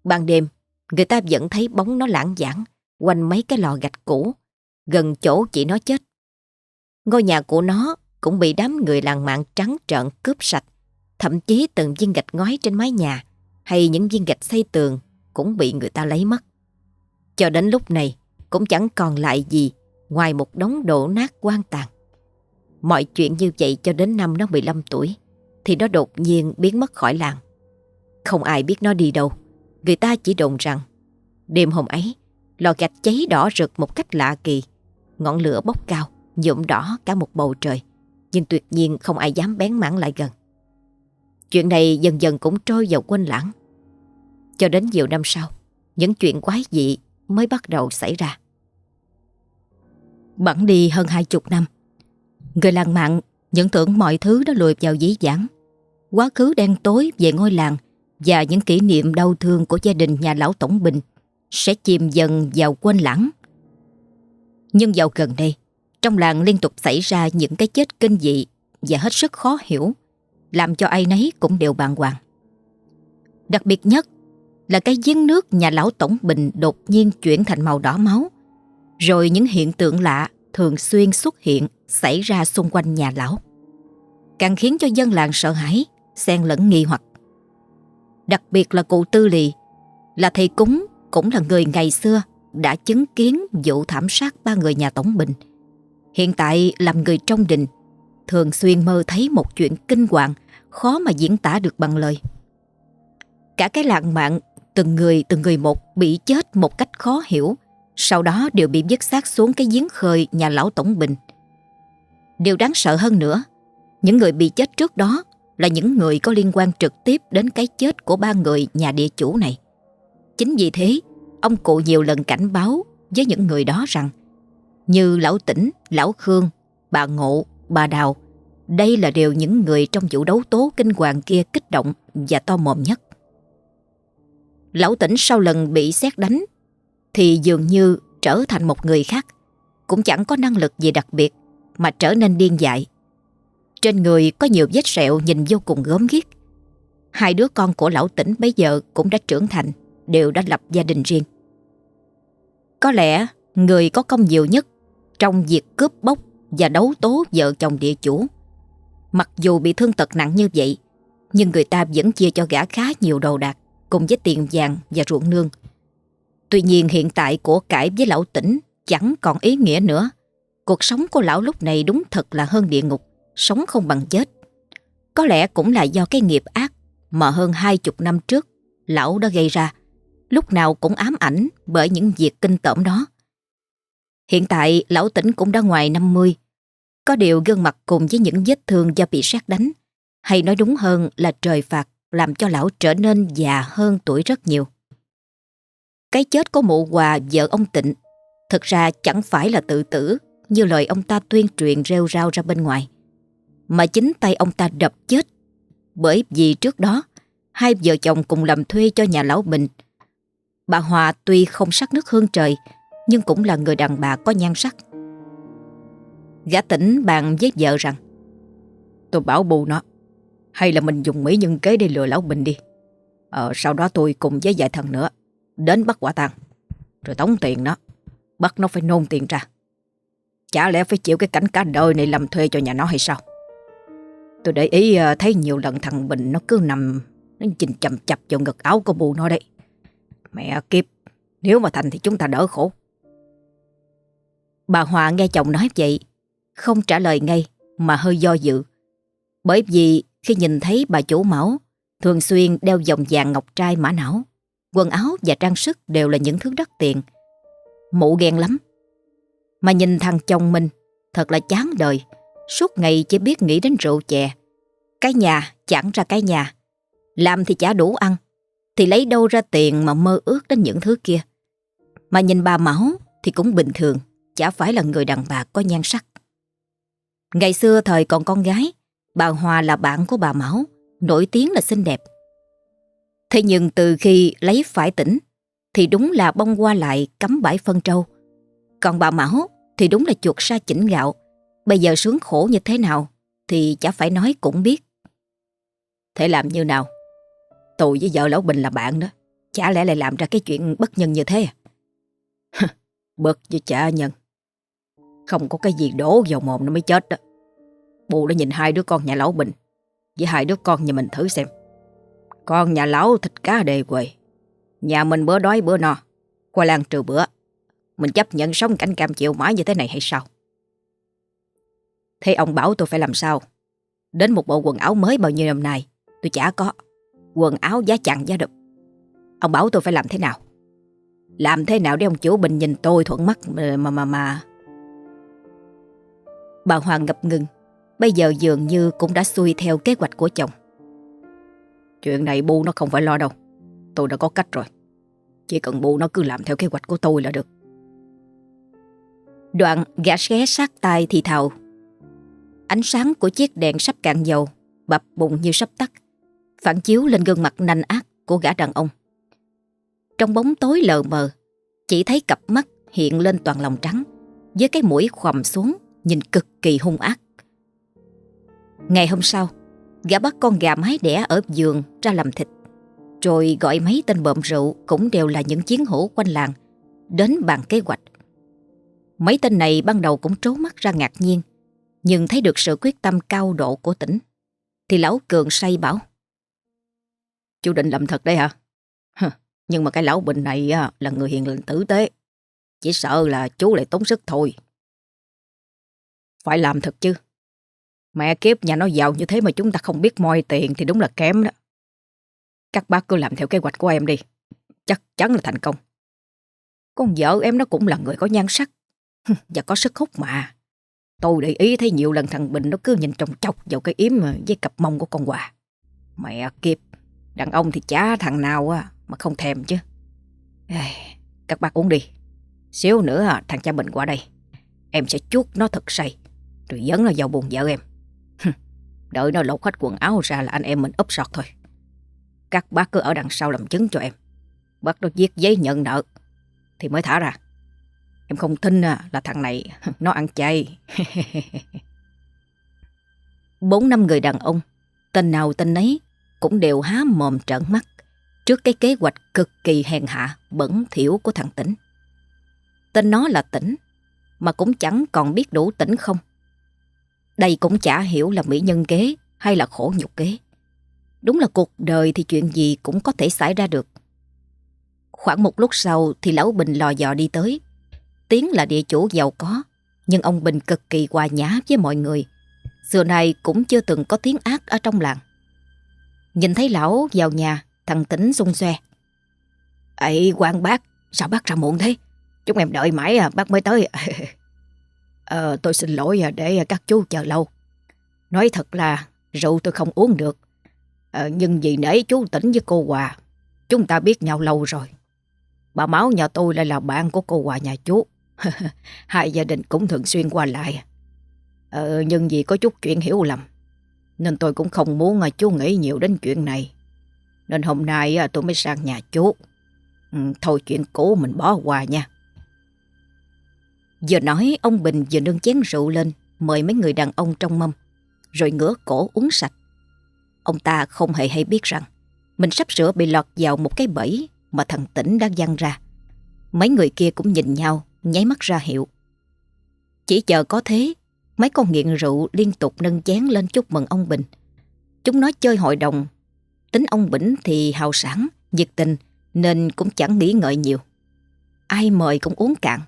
Ban đêm, người ta vẫn thấy bóng nó lãng giảng quanh mấy cái lò gạch cũ, gần chỗ chị nó chết. Ngôi nhà của nó cũng bị đám người làng mạng trắng trợn cướp sạch, thậm chí từng viên gạch ngói trên mái nhà hay những viên gạch xây tường cũng bị người ta lấy mất. Cho đến lúc này cũng chẳng còn lại gì ngoài một đống đổ nát quan tàn. Mọi chuyện như vậy cho đến năm nó 15 tuổi thì nó đột nhiên biến mất khỏi làng. Không ai biết nó đi đâu. Người ta chỉ đồn rằng đêm hôm ấy lò gạch cháy đỏ rực một cách lạ kỳ. Ngọn lửa bốc cao, nhuộm đỏ cả một bầu trời. Nhưng tuyệt nhiên không ai dám bén mảng lại gần. Chuyện này dần dần cũng trôi vào quên lãng. Cho đến nhiều năm sau, những chuyện quái dị mới bắt đầu xảy ra. Bẵng đi hơn hai chục năm, người làng mạng những tưởng mọi thứ đã lùi vào dí dãn. Quá khứ đen tối về ngôi làng và những kỷ niệm đau thương của gia đình nhà lão Tổng Bình sẽ chìm dần vào quên lãng. Nhưng vào gần đây, trong làng liên tục xảy ra những cái chết kinh dị và hết sức khó hiểu, làm cho ai nấy cũng đều bàng hoàng. Đặc biệt nhất là cái giếng nước nhà lão Tổng Bình đột nhiên chuyển thành màu đỏ máu, rồi những hiện tượng lạ thường xuyên xuất hiện xảy ra xung quanh nhà lão. Càng khiến cho dân làng sợ hãi, xen lẫn nghi hoặc. Đặc biệt là cụ Tư Lì, là thầy cúng cũng là người ngày xưa đã chứng kiến vụ thảm sát ba người nhà Tổng Bình. Hiện tại làm người trong đình, thường xuyên mơ thấy một chuyện kinh hoàng, khó mà diễn tả được bằng lời. Cả cái làng mạng, từng người từng người một bị chết một cách khó hiểu, sau đó đều bị vứt xác xuống cái giếng khơi nhà lão Tổng Bình. Điều đáng sợ hơn nữa, những người bị chết trước đó là những người có liên quan trực tiếp đến cái chết của ba người nhà địa chủ này. Chính vì thế, ông cụ nhiều lần cảnh báo với những người đó rằng như Lão Tĩnh, Lão Khương, bà Ngộ, bà Đào, đây là đều những người trong vụ đấu tố kinh hoàng kia kích động và to mồm nhất. Lão Tĩnh sau lần bị xét đánh thì dường như trở thành một người khác, cũng chẳng có năng lực gì đặc biệt mà trở nên điên dại. Trên người có nhiều vết sẹo nhìn vô cùng gớm ghiếc. Hai đứa con của lão tỉnh bây giờ cũng đã trưởng thành, đều đã lập gia đình riêng. Có lẽ người có công nhiều nhất trong việc cướp bóc và đấu tố vợ chồng địa chủ. Mặc dù bị thương tật nặng như vậy, nhưng người ta vẫn chia cho gã khá nhiều đồ đạc cùng với tiền vàng và ruộng nương. Tuy nhiên hiện tại của cải với lão tỉnh chẳng còn ý nghĩa nữa. Cuộc sống của lão lúc này đúng thật là hơn địa ngục, sống không bằng chết. Có lẽ cũng là do cái nghiệp ác mà hơn hai chục năm trước lão đã gây ra, lúc nào cũng ám ảnh bởi những việc kinh tởm đó. Hiện tại lão tỉnh cũng đã ngoài 50, có điều gương mặt cùng với những vết thương do bị sát đánh, hay nói đúng hơn là trời phạt làm cho lão trở nên già hơn tuổi rất nhiều. Cái chết của mụ hòa vợ ông Tịnh thực ra chẳng phải là tự tử như lời ông ta tuyên truyền rêu rao ra bên ngoài, mà chính tay ông ta đập chết. Bởi vì trước đó, hai vợ chồng cùng làm thuê cho nhà lão Bình. Bà Hòa tuy không sắc nước hương trời, nhưng cũng là người đàn bà có nhan sắc. Gã tỉnh bàn với vợ rằng Tôi bảo bù nó Hay là mình dùng mỹ nhân kế để lừa lão Bình đi Ờ sau đó tôi cùng với vài thần nữa Đến bắt quả tang. Rồi tống tiền nó, Bắt nó phải nôn tiền ra. Chả lẽ phải chịu cái cảnh cả đời này làm thuê cho nhà nó hay sao? Tôi để ý ờ, thấy nhiều lần thằng Bình nó cứ nằm, Nó nhìn chầm chập vào ngực áo của bù nó đấy. Mẹ kiếp, Nếu mà thành thì chúng ta đỡ khổ. Bà Hòa nghe chồng nói vậy, Không trả lời ngay Mà hơi do dự. Bởi vì khi nhìn thấy bà chủ mẫu, Thường xuyên đeo vòng vàng ngọc trai mã não. Quần áo và trang sức đều là những thứ đắt tiền. Mụ ghen lắm. Mà nhìn thằng chồng mình, Thật là chán đời. Suốt ngày chỉ biết nghĩ đến rượu chè. Cái nhà, chẳng ra cái nhà. Làm thì chả đủ ăn, Thì lấy đâu ra tiền mà mơ ước đến những thứ kia. Mà nhìn bà Mão Thì cũng bình thường, Chả phải là người đàn bà có nhan sắc. Ngày xưa thời còn con gái, Bà Hòa là bạn của bà Mão, Nổi tiếng là xinh đẹp. Thế nhưng từ khi lấy phải tỉnh, Thì đúng là bông qua lại cắm bãi phân trâu. Còn bà Mão thì đúng là chuột sa chỉnh gạo. Bây giờ sướng khổ như thế nào Thì chả phải nói cũng biết. Thế làm như nào? Tôi với vợ Lão Bình là bạn đó, Chả lẽ lại làm ra cái chuyện bất nhân như thế à? Bực với chả nhân. Không có cái gì đổ vào mồm nó mới chết đó. Bù đã nhìn hai đứa con nhà Lão Bình Với hai đứa con nhà mình thử xem. Con nhà Lão thịt cá đề quầy. Nhà mình bữa đói bữa no qua làng trừ bữa. Mình chấp nhận sống cảnh cam chịu mãi như thế này hay sao? Thế ông bảo tôi phải làm sao? Đến một bộ quần áo mới bao nhiêu năm nay Tôi chả có. Quần áo giá chặn giá đập Ông bảo tôi phải làm thế nào? Làm thế nào để ông chủ Bình nhìn tôi thuận mắt mà mà, mà. Bà Hoàng ngập ngừng. Bây giờ dường như cũng đã xuôi theo kế hoạch của chồng. Chuyện này bu nó không phải lo đâu. Tôi đã có cách rồi. Chỉ cần bu nó cứ làm theo kế hoạch của tôi là được. Đoạn gã xé sát tay thì thào. Ánh sáng của chiếc đèn sắp cạn dầu, Bập bụng như sắp tắt, Phản chiếu lên gương mặt nanh ác của gã đàn ông. Trong bóng tối lờ mờ, Chỉ thấy cặp mắt hiện lên toàn lòng trắng, Với cái mũi khoằm xuống, Nhìn cực kỳ hung ác. Ngày hôm sau Gã bắt con gà mái đẻ ở giường ra làm thịt. Rồi gọi mấy tên bợm rượu Cũng đều là những chiến hữu quanh làng, Đến bàn kế hoạch. Mấy tên này ban đầu cũng trố mắt ra ngạc nhiên, Nhưng thấy được sự quyết tâm cao độ của tỉnh, Thì lão Cường say bảo, Chú định làm thật đấy hả? Nhưng mà cái lão Bình này là người hiền lành tử tế, Chỉ sợ là chú lại tốn sức thôi. Phải làm thật chứ. Mẹ kiếp nhà nó giàu như thế mà chúng ta không biết moi tiền thì đúng là kém đó. Các bác cứ làm theo kế hoạch của em đi. Chắc chắn là thành công. Con vợ em nó cũng là người có nhan sắc và có sức hút mà. Tôi để ý thấy nhiều lần thằng Bình nó cứ nhìn trồng chọc vào cái yếm ờ, với cặp mông của con Hòa. Mẹ kiếp, đàn ông thì chả thằng nào à, mà không thèm chứ. Các bác uống đi. Xíu nữa à, thằng cha Bình qua đây. Em sẽ chuốt nó thật say. Rồi dẫn nó vào buồn vợ em. Đợi nó lột hết quần áo ra là anh em mình úp sọt thôi. Các bác cứ ở đằng sau làm chứng cho em. Bác nó viết giấy nhận nợ thì mới thả ra. Em không tin à, là thằng này nó ăn chay. Bốn năm người đàn ông, tên nào tên nấy, cũng đều há mồm trợn mắt trước cái kế hoạch cực kỳ hèn hạ, bẩn thỉu của thằng Tĩnh. Tên nó là Tĩnh, mà cũng chẳng còn biết đủ tỉnh không. Đây cũng chả hiểu là mỹ nhân kế hay là khổ nhục kế. Đúng là cuộc đời thì chuyện gì cũng có thể xảy ra được. Khoảng một lúc sau thì Lão Bình lò dò đi tới. Tiến là địa chủ giàu có, nhưng ông Bình cực kỳ hòa nhã với mọi người. Xưa nay cũng chưa từng có tiếng ác ở trong làng. Nhìn thấy lão vào nhà, thằng Tính xung xoe. Ê quan bác, sao bác ra muộn thế? Chúng em đợi mãi à, bác mới tới. ờ, tôi xin lỗi ờ, để ờ, các chú chờ lâu. Nói thật là rượu tôi không uống được. Ờ, nhưng vì nãy chú tỉnh với cô Hòa, chúng ta biết nhau lâu rồi. Bà Máu nhà tôi lại là bạn của cô Hòa nhà chú. Hai gia đình cũng thường xuyên qua lại. Ờ, nhưng vì có chút chuyện hiểu lầm. Nên tôi cũng không muốn ờ, chú nghĩ nhiều đến chuyện này. Nên hôm nay tôi mới sang nhà chú. Ừ, thôi chuyện cũ mình bỏ qua nha. Vừa nói ông Bình vừa nâng chén rượu lên mời mấy người đàn ông trong mâm rồi ngửa cổ uống sạch. Ông ta không hề hay biết rằng mình sắp sửa bị lọt vào một cái bẫy mà thằng Tĩnh đã giăng ra. Mấy người kia cũng nhìn nhau, nháy mắt ra hiệu. Chỉ chờ có thế, mấy con nghiện rượu liên tục nâng chén lên chúc mừng ông Bình. Chúng nói chơi hội đồng, tính ông Bỉnh thì hào sản, nhiệt tình nên cũng chẳng nghĩ ngợi nhiều. Ai mời cũng uống cạn.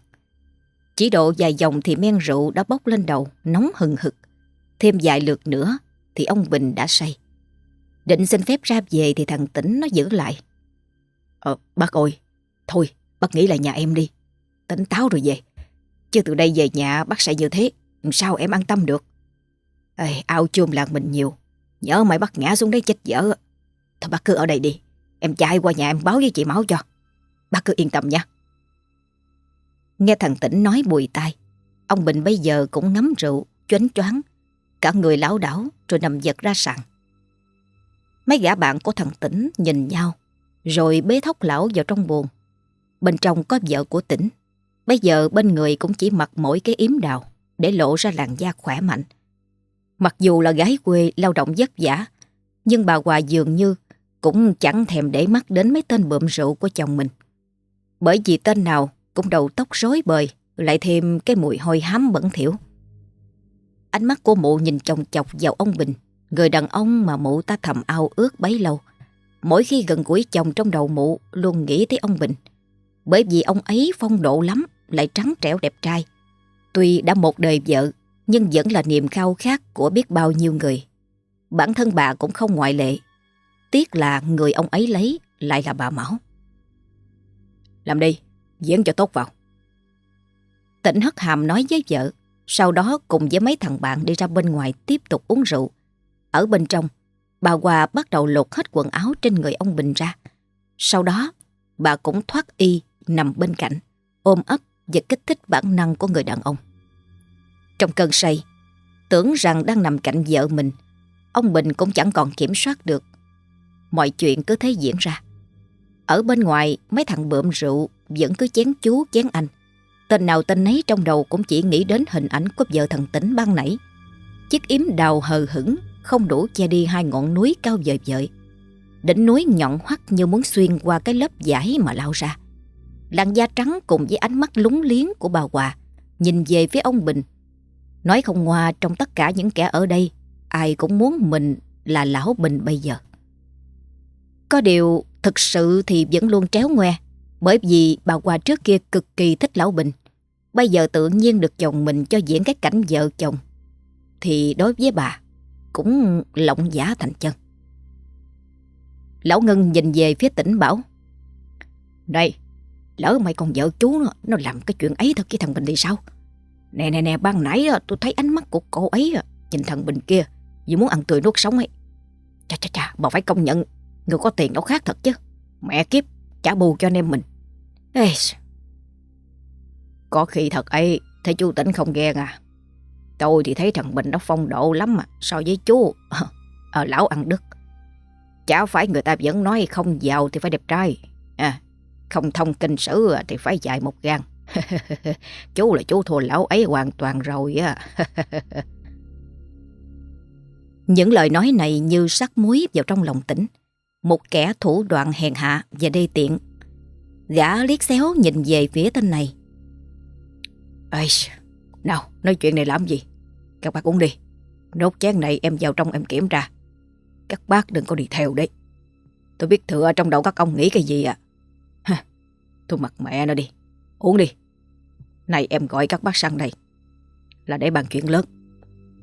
Chỉ độ vài dòng thì men rượu đã bốc lên đầu, nóng hừng hực. Thêm vài lượt nữa thì ông Bình đã say. Định xin phép ra về thì thằng Tĩnh nó giữ lại. Ờ, bác ơi, thôi, bác nghĩ là nhà em đi. Tỉnh táo rồi về. Chứ từ đây về nhà bác sẽ như thế, sao em an tâm được. Ê, ao chôm làng mình nhiều. Nhớ mày bắt ngã xuống đấy chết dở. Thôi bác cứ ở đây đi. Em chạy qua nhà em báo với chị Máu cho. Bác cứ yên tâm nha. Nghe thằng Tĩnh nói bùi tai. Ông Bình bây giờ cũng ngắm rượu, choáng choáng. Cả người lão đảo rồi nằm giật ra sàn. Mấy gã bạn của thằng Tĩnh nhìn nhau rồi bế thóc lão vào trong buồn. Bên trong có vợ của tỉnh. Bây giờ bên người cũng chỉ mặc mỗi cái yếm đào để lộ ra làn da khỏe mạnh. Mặc dù là gái quê lao động vất vả, nhưng bà Hòa dường như cũng chẳng thèm để mắt đến mấy tên bượm rượu của chồng mình. Bởi vì tên nào cũng đầu tóc rối bời, lại thêm cái mùi hôi hám bẩn thỉu. Ánh mắt của mụ nhìn chồng chọc vào ông Bình, người đàn ông mà mụ ta thầm ao ước bấy lâu. Mỗi khi gần gũi chồng trong đầu mụ luôn nghĩ tới ông Bình. Bởi vì ông ấy phong độ lắm, lại trắng trẻo đẹp trai. Tuy đã một đời vợ, nhưng vẫn là niềm khao khát của biết bao nhiêu người. Bản thân bà cũng không ngoại lệ. Tiếc là người ông ấy lấy lại là bà Mão. Làm đi, diễn cho tốt vào. Tỉnh hất hàm nói với vợ, sau đó cùng với mấy thằng bạn đi ra bên ngoài tiếp tục uống rượu. Ở bên trong, bà Hòa bắt đầu lột hết quần áo trên người ông Bình ra. Sau đó, bà cũng thoát y nằm bên cạnh, ôm ấp và kích thích bản năng của người đàn ông. Trong cơn say, tưởng rằng đang nằm cạnh vợ mình, ông Bình cũng chẳng còn kiểm soát được. Mọi chuyện cứ thế diễn ra. Ở bên ngoài, mấy thằng bượm rượu vẫn cứ chén chú chén anh. Tên nào tên nấy trong đầu cũng chỉ nghĩ đến hình ảnh của vợ thần tính ban nãy. Chiếc yếm đào hờ hững không đủ che đi hai ngọn núi cao vời vợi. Đỉnh núi nhọn hoắt như muốn xuyên qua cái lớp vải mà lao ra. Làn da trắng cùng với ánh mắt lúng liếng của bà Hòa nhìn về phía ông Bình. Nói không ngoa trong tất cả những kẻ ở đây, ai cũng muốn mình là lão Bình bây giờ. Có điều thực sự thì vẫn luôn tréo ngoe bởi vì bà Hòa trước kia cực kỳ thích lão Bình. Bây giờ tự nhiên được chồng mình cho diễn cái cảnh vợ chồng thì đối với bà cũng lộng giả thành chân. Lão Ngân nhìn về phía tỉnh bảo Này, lỡ mày còn vợ chú nó, nó làm cái chuyện ấy thật với thằng Bình thì sao? Nè nè nè, ban nãy tôi thấy ánh mắt của cô ấy nhìn thằng Bình kia như muốn ăn tươi nuốt sống ấy. Chà chà chà, bà phải công nhận người có tiền nó khác thật chứ. Mẹ kiếp, trả bù cho anh em mình. Ê, có khi thật ấy, thấy chú tỉnh không ghen à. Tôi thì thấy thằng Bình nó phong độ lắm mà So với chú ờ, ờ lão ăn đức Chả phải người ta vẫn nói không giàu thì phải đẹp trai à, Không thông kinh sử à, thì phải dài một gan Chú là chú thua lão ấy hoàn toàn rồi á à. Những lời nói này như sắc muối vào trong lòng tỉnh. Một kẻ thủ đoạn hèn hạ và đê tiện. Gã liếc xéo nhìn về phía tên này. Ê, nào, nói chuyện này làm gì? Các bác uống đi. Nốt chén này em vào trong em kiểm tra. Các bác đừng có đi theo đấy. Tôi biết thừa trong đầu các ông nghĩ cái gì à. Hả, tôi mặc mẹ nó đi. Uống đi. Này em gọi các bác sang đây. Là để bàn chuyện lớn.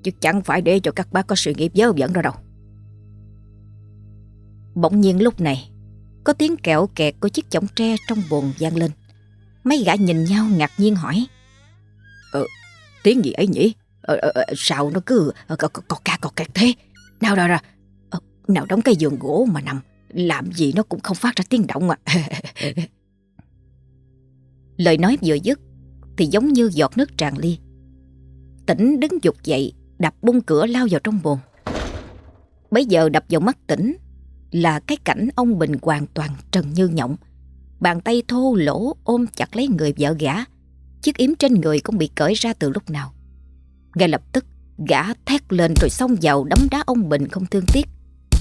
Chứ chẳng phải để cho các bác có suy nghĩ dớ dẫn ra đâu. Bỗng nhiên lúc này, có tiếng kẹo kẹt của chiếc chõng tre trong bồn vang lên. Mấy gã nhìn nhau ngạc nhiên hỏi. Ờ, tiếng gì ấy nhỉ? Ờ, ờ, ờ sao nó cứ ờ, có ca có kẹt thế? Nào nào nào, ờ, nào đóng cây giường gỗ mà nằm, làm gì nó cũng không phát ra tiếng động à. Lời nói vừa dứt thì giống như giọt nước tràn ly. Tỉnh đứng dục dậy, đập bung cửa lao vào trong bồn. Bây giờ đập vào mắt tỉnh là cái cảnh ông Bình hoàn toàn trần như nhộng. Bàn tay thô lỗ ôm chặt lấy người vợ gã. Chiếc yếm trên người cũng bị cởi ra từ lúc nào. Ngay lập tức, gã thét lên rồi xông vào đấm đá ông Bình không thương tiếc.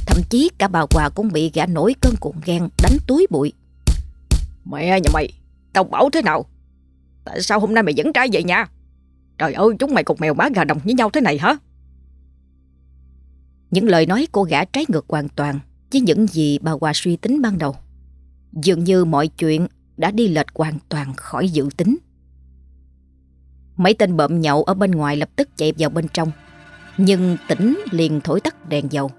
Thậm chí cả bà Hòa cũng bị gã nổi cơn cuộn ghen đánh túi bụi. Mẹ nhà mày, tao bảo thế nào? Tại sao hôm nay mày dẫn trai về nhà? Trời ơi, chúng mày cục mèo má gà đồng với nhau thế này hả? Những lời nói của gã trái ngược hoàn toàn với những gì bà Hòa suy tính ban đầu. Dường như mọi chuyện đã đi lệch hoàn toàn khỏi dự tính. Mấy tên bợm nhậu ở bên ngoài lập tức chạy vào bên trong. Nhưng tỉnh liền thổi tắt đèn dầu,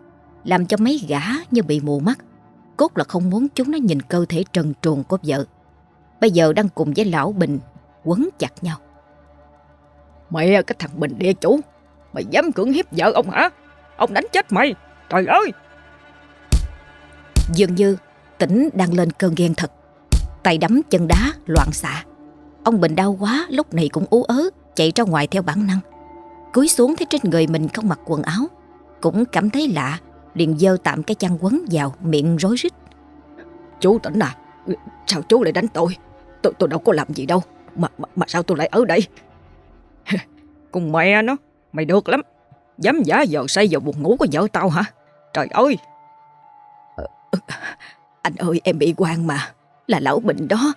làm cho mấy gã như bị mù mắt. Cốt là không muốn chúng nó nhìn cơ thể trần truồng của vợ. Bây giờ đang cùng với lão Bình quấn chặt nhau. Mẹ cái thằng Bình địa chủ, mày dám cưỡng hiếp vợ ông hả? Ông đánh chết mày, trời ơi! Dường như tỉnh đang lên cơn ghen thật. Tay đấm chân đá loạn xạ. Ông Bình đau quá lúc này cũng ú ớ chạy ra ngoài theo bản năng. Cúi xuống thấy trên người mình không mặc quần áo. Cũng cảm thấy lạ, liền dơ tạm cái chăn quấn vào miệng rối rít. Chú tỉnh à, sao chú lại đánh tôi? Tôi tôi đâu có làm gì đâu, mà, mà, mà sao tôi lại ở đây? Cùng mẹ nó, mày được lắm. Dám giả giờ say vào buồn ngủ của vợ tao hả? Trời ơi! Anh ơi em bị quan mà, là lão bệnh đó.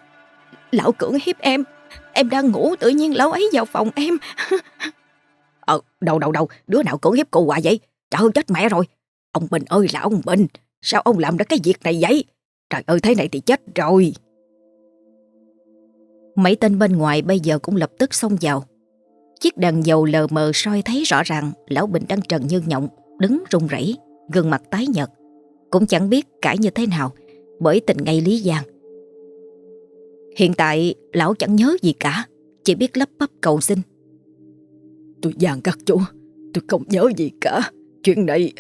Lão cưỡng hiếp em, em đang ngủ tự nhiên lão ấy vào phòng em. ờ, đâu đâu đâu, đứa nào cưỡng hiếp cô hoài vậy? Trời ơi chết mẹ rồi. Ông Bình ơi là ông Bình, sao ông làm ra cái việc này vậy? Trời ơi thế này thì chết rồi. Mấy tên bên ngoài bây giờ cũng lập tức xông vào Chiếc đèn dầu lờ mờ soi thấy rõ ràng Lão Bình đang trần như nhộng Đứng run rẩy, gương mặt tái nhợt cũng chẳng biết cãi như thế nào Bởi tình ngay Lý Giang. Hiện tại lão chẳng nhớ gì cả Chỉ biết lấp bắp cầu xin. Tôi giàn các chú Tôi không nhớ gì cả Chuyện này.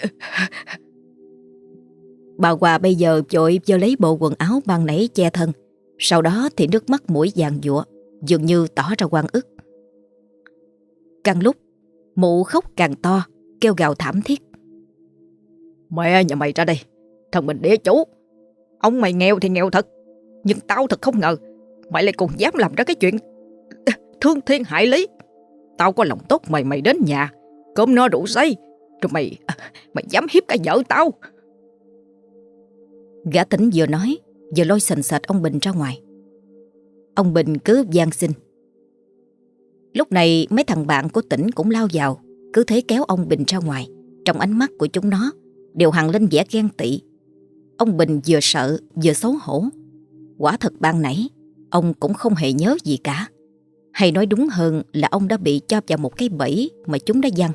Bà Hòa bây giờ vội cho lấy bộ quần áo ban nãy che thân Sau đó thì nước mắt mũi vàng dụa Dường như tỏ ra quan ức. Càng lúc Mụ khóc càng to Kêu gào thảm thiết. Mẹ nhà mày ra đây Thằng mình địa chú Ông mày nghèo thì nghèo thật, Nhưng tao thật không ngờ, Mày lại còn dám làm ra cái chuyện Thương thiên hại lý. Tao có lòng tốt mày mày đến nhà, Cơm no đủ say, Rồi mày Mày dám hiếp cả vợ tao. Gã tính vừa nói, Vừa lôi sành sạch ông Bình ra ngoài. Ông Bình cứ gian xin. Lúc này mấy thằng bạn của tỉnh cũng lao vào, Cứ thế kéo ông Bình ra ngoài. Trong ánh mắt của chúng nó, Đều hằng lên vẻ ghen tị. Ông Bình vừa sợ, vừa xấu hổ. Quả thật ban nãy, Ông cũng không hề nhớ gì cả. Hay nói đúng hơn là ông đã bị cho vào một cái bẫy Mà chúng đã dăng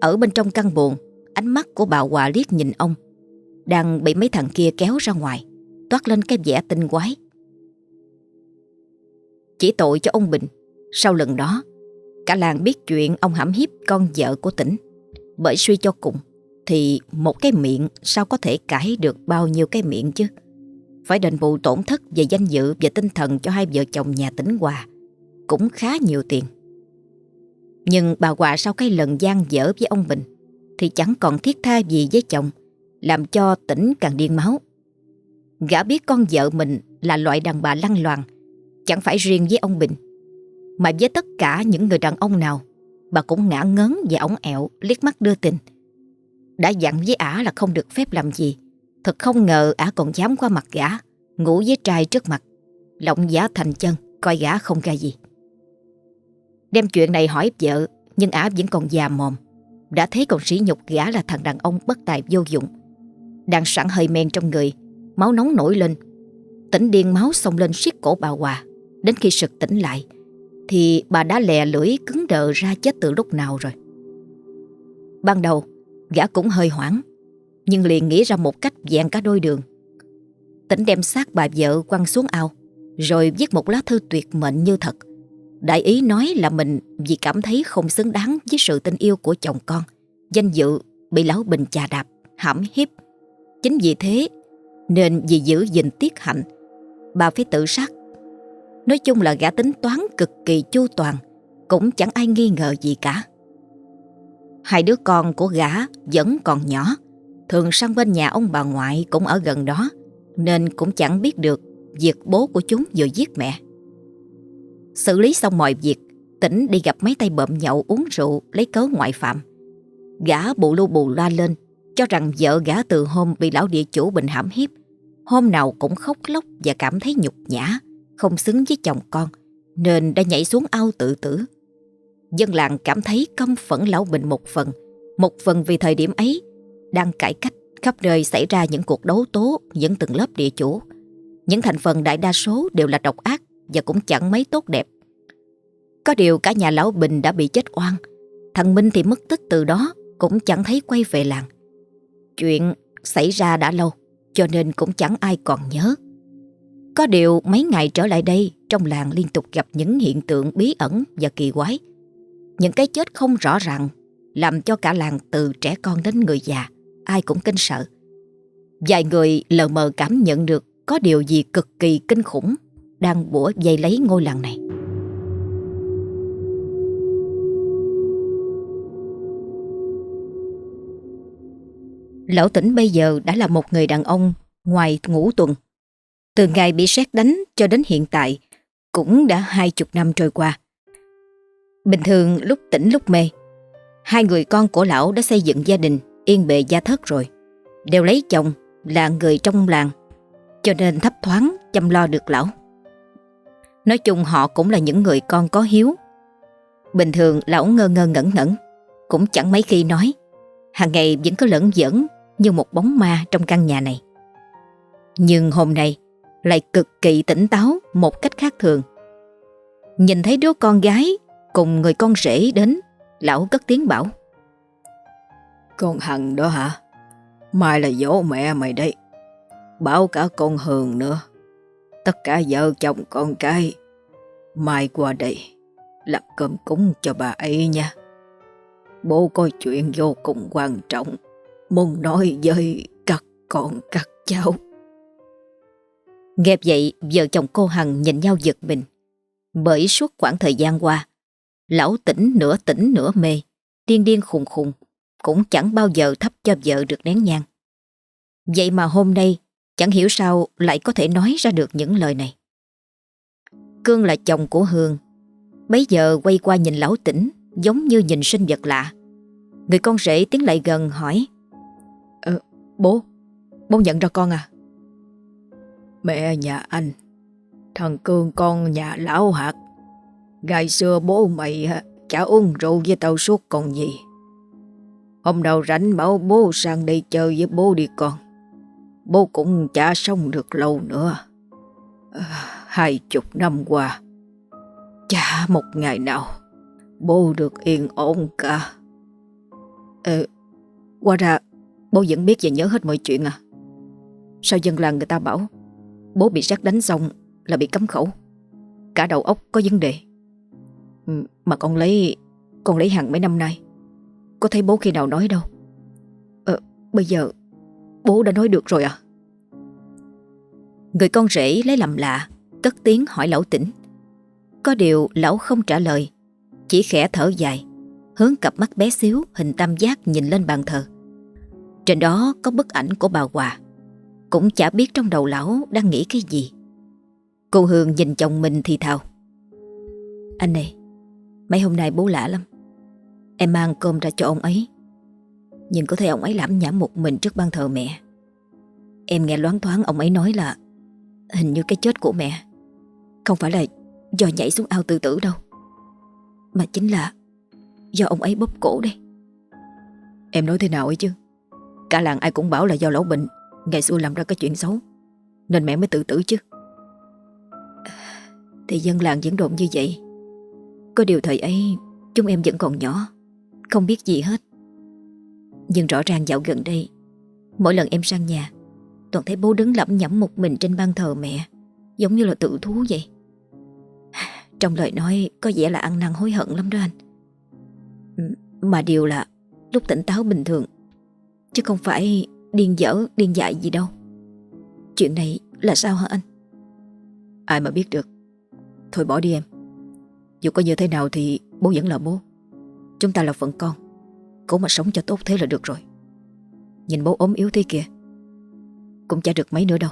Ở bên trong căn buồn Ánh mắt của bà Hòa liếc nhìn ông, Đang bị mấy thằng kia kéo ra ngoài, Toát lên cái vẻ tinh quái. Chỉ tội cho ông Bình, Sau lần đó, Cả làng biết chuyện ông hãm hiếp con vợ của tỉnh, Bởi suy cho cùng thì một cái miệng Sao có thể cãi được bao nhiêu cái miệng chứ? Phải đền bù tổn thất Về danh dự và tinh thần cho hai vợ chồng nhà tỉnh Hòa Cũng khá nhiều tiền. Nhưng bà Hòa sau cái lần gian dở với ông Bình Thì chẳng còn thiết tha gì với chồng, Làm cho tỉnh càng điên máu. Gã biết con vợ mình là loại đàn bà lăng loàn, Chẳng phải riêng với ông Bình, Mà với tất cả những người đàn ông nào, bà cũng ngã ngấn và ống ẹo liếc mắt đưa tình. Đã dặn với ả là không được phép làm gì. Thật không ngờ ả còn dám qua mặt gã, ngủ với trai trước mặt. Lộng giả thành chân, coi gã không ra gì. Đem chuyện này hỏi vợ, nhưng ả vẫn còn già mồm. Đã thấy còn sỉ nhục gã là thằng đàn ông bất tài vô dụng. Đang sẵn hơi men trong người, máu nóng nổi lên. Tỉnh điên máu xông lên siết cổ bà Hòa. Đến khi sực tỉnh lại, thì bà đã lè lưỡi cứng đờ ra chết từ lúc nào rồi. Ban đầu, gã cũng hơi hoảng, nhưng liền nghĩ ra một cách dẹn cả đôi đường. Tỉnh đem xác bà vợ quăng xuống ao, rồi viết một lá thư tuyệt mệnh như thật. Đại ý nói là mình vì cảm thấy không xứng đáng với sự tình yêu của chồng con, danh dự bị lão Bình chà đạp, hãm hiếp. Chính vì thế, nên vì giữ gìn tiết hạnh, bà phải tự sát Nói chung là gã tính toán cực kỳ chu toàn Cũng chẳng ai nghi ngờ gì cả Hai đứa con của gã vẫn còn nhỏ. Thường sang bên nhà ông bà ngoại cũng ở gần đó, Nên cũng chẳng biết được Việc bố của chúng vừa giết mẹ. Xử lý xong mọi việc, Tỉnh đi gặp mấy tay bợm nhậu uống rượu Lấy cớ ngoại phạm. Gã bù lu bù loa lên, Cho rằng vợ gã từ hôm bị lão địa chủ bình hãm hiếp, Hôm nào cũng khóc lóc và cảm thấy nhục nhã, không xứng với chồng con, nên đã nhảy xuống ao tự tử. Dân làng cảm thấy căm phẫn lão Bình một phần, một phần vì thời điểm ấy đang cải cách khắp nơi xảy ra những cuộc đấu tố những từng lớp địa chủ. Những thành phần đại đa số đều là độc ác và cũng chẳng mấy tốt đẹp. Có điều cả nhà lão Bình đã bị chết oan, thằng Minh thì mất tích từ đó cũng chẳng thấy quay về làng. Chuyện xảy ra đã lâu cho nên cũng chẳng ai còn nhớ. Có điều mấy ngày trở lại đây trong làng liên tục gặp những hiện tượng bí ẩn và kỳ quái. Những cái chết không rõ ràng, làm cho cả làng từ trẻ con đến người già, ai cũng kinh sợ. Vài người lờ mờ cảm nhận được có điều gì cực kỳ kinh khủng đang bủa dây lấy ngôi làng này. Lão tỉnh bây giờ đã là một người đàn ông ngoài ngũ tuần từ ngày bị sét đánh cho đến hiện tại, cũng đã hai chục năm trôi qua. Bình thường lúc tỉnh lúc mê, hai người con của lão đã xây dựng gia đình yên bề gia thất rồi. Đều lấy chồng là người trong làng, cho nên thấp thoáng chăm lo được lão. Nói chung họ cũng là những người con có hiếu. Bình thường lão ngơ ngơ ngẩn ngẩn, cũng chẳng mấy khi nói. Hàng ngày vẫn có lẫn dẫn như một bóng ma trong căn nhà này. Nhưng hôm nay, lại cực kỳ tỉnh táo một cách khác thường. Nhìn thấy đứa con gái cùng người con rể đến, lão cất tiếng bảo. Con Hằng đó hả? Mai là dỗ mẹ mày đây. Bảo cả con Hường nữa. Tất cả vợ chồng con cái. Mai qua đây, làm cơm cúng cho bà ấy nha. Bố có chuyện vô cùng quan trọng, muốn nói với các con các cháu. Nghe vậy vợ chồng cô Hằng nhìn nhau giật mình. Bởi suốt quãng thời gian qua, lão tỉnh nửa tỉnh nửa mê, điên điên khùng khùng, cũng chẳng bao giờ thắp cho vợ được nén nhang. Vậy mà hôm nay, chẳng hiểu sao lại có thể nói ra được những lời này. Cương là chồng của Hương, bấy giờ quay qua nhìn lão tỉnh giống như nhìn sinh vật lạ. Người con rể tiến lại gần hỏi Ờ, bố, bố nhận ra con à? Mẹ nhà anh Thằng Cương con nhà lão hạt Ngày xưa bố mày chả uống rượu với tao suốt còn gì. Hôm đầu rảnh bảo bố sang đây chơi với bố đi con. Bố cũng chả sống được lâu nữa. À, Hai chục năm qua. Chả một ngày nào Bố được yên ổn cả. Ờ Qua ra Bố vẫn biết và nhớ hết mọi chuyện à. Sao dân làng người ta bảo Bố bị sát đánh xong là bị cấm khẩu? Cả đầu óc có vấn đề. ừ, mà con lấy Con lấy hàng mấy năm nay. Có thấy bố khi nào nói đâu. Ờ bây giờ Bố đã nói được rồi à? Người con rể lấy làm lạ, Cất tiếng hỏi lão tỉnh. Có điều lão không trả lời, Chỉ khẽ thở dài, Hướng cặp mắt bé xíu, hình tam giác nhìn lên bàn thờ. Trên đó có bức ảnh của bà Hòa, cũng chả biết trong đầu lão đang nghĩ cái gì. Cô Hương nhìn chồng mình thì thào. Anh này Mấy hôm nay bố lạ lắm. Em mang cơm ra cho ông ấy. Nhưng có thấy ông ấy lãm nhảm một mình trước ban thờ mẹ. Em nghe loáng thoáng ông ấy nói là Hình như cái chết của mẹ Không phải là do nhảy xuống ao tự tử đâu, Mà chính là Do ông ấy bóp cổ đây Em nói thế nào ấy chứ? Cả làng ai cũng bảo là do lão bệnh, Ngày xưa làm ra cái chuyện xấu, Nên mẹ mới tự tử chứ. Thì dân làng vẫn đồn như vậy có điều thời ấy, Chúng em vẫn còn nhỏ, Không biết gì hết. Nhưng rõ ràng dạo gần đây, Mỗi lần em sang nhà, Toàn thấy bố đứng lẩm nhẩm một mình trên ban thờ mẹ, Giống như là tự thú vậy. Trong lời nói, Có vẻ là ăn năn hối hận lắm đó anh. Mà điều là Lúc tỉnh táo bình thường, Chứ không phải điên dở, điên dại gì đâu. Chuyện này là sao hả anh? Ai mà biết được. Thôi bỏ đi em. Dù có như thế nào thì bố vẫn là bố. Chúng ta là phận con. Cố mà sống cho tốt thế là được rồi. Nhìn bố ốm yếu thế kìa Cũng chả được mấy nữa đâu.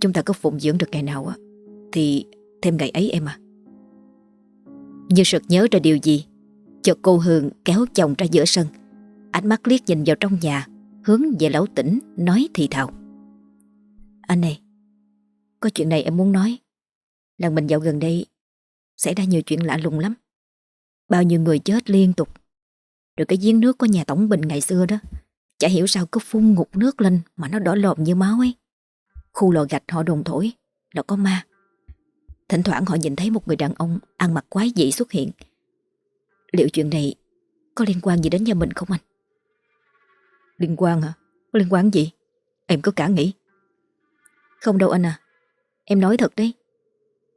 Chúng ta cứ phụng dưỡng được ngày nào á, Thì thêm ngày ấy em à. Như sực nhớ ra điều gì, Chợt cô Hương kéo chồng ra giữa sân. Ánh mắt liếc nhìn vào trong nhà, Hướng về lão tỉnh, Nói thì thào. Anh này, Có chuyện này em muốn nói. Lần mình dạo gần đây Xảy ra nhiều chuyện lạ lùng lắm. Bao nhiêu người chết liên tục. Rồi cái giếng nước của nhà Tổng Bình ngày xưa đó, Chả hiểu sao cứ phun ngục nước lên Mà nó đỏ lồm như máu ấy. Khu lò gạch họ đồn thổi Là có ma. Thỉnh thoảng họ nhìn thấy một người đàn ông Ăn mặc quái dị xuất hiện. Liệu chuyện này Có liên quan gì đến nhà mình không anh? Liên quan hả? Có liên quan gì? Em cứ cả nghĩ. Không đâu anh à. Em nói thật đấy.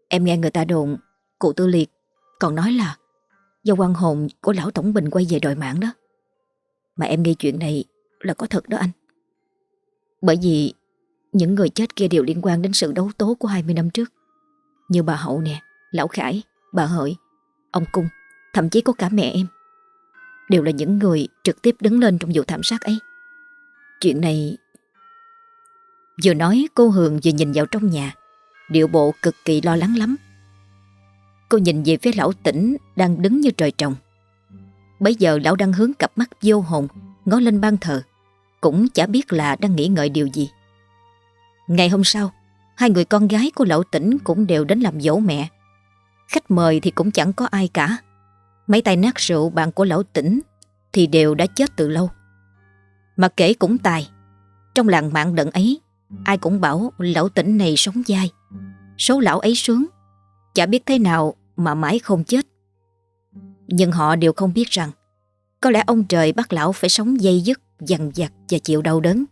Em nghe người ta đồn Cụ Tư Liệt còn nói là Do quan hồn của lão Tổng Bình quay về đòi mạng đó. Mà em nghe chuyện này là có thật đó anh. Bởi vì Những người chết kia đều liên quan đến sự đấu tố của 20 năm trước. Như bà Hậu nè Lão Khải, bà Hợi Ông Cung, thậm chí có cả mẹ em. Đều là những người trực tiếp đứng lên trong vụ thảm sát ấy. Chuyện này Vừa nói cô Hường vừa nhìn vào trong nhà. Điệu bộ cực kỳ lo lắng lắm. Cô nhìn về phía lão tỉnh Đang đứng như trời trồng. Bây giờ lão đang hướng cặp mắt vô hồn, Ngó lên ban thờ, Cũng chả biết là đang nghĩ ngợi điều gì. Ngày hôm sau, Hai người con gái của lão tỉnh Cũng đều đến làm dỗ mẹ. Khách mời thì cũng chẳng có ai cả. Mấy tay nát rượu bạn của lão tỉnh Thì đều đã chết từ lâu. Mà kể cũng tài, Trong làng mạng đận ấy, Ai cũng bảo lão tỉnh này sống dai. Số lão ấy sướng Chả biết thế nào mà mãi không chết. Nhưng họ đều không biết rằng, Có lẽ ông trời bắt lão phải sống dây dứt, Dằn vặt và chịu đau đớn.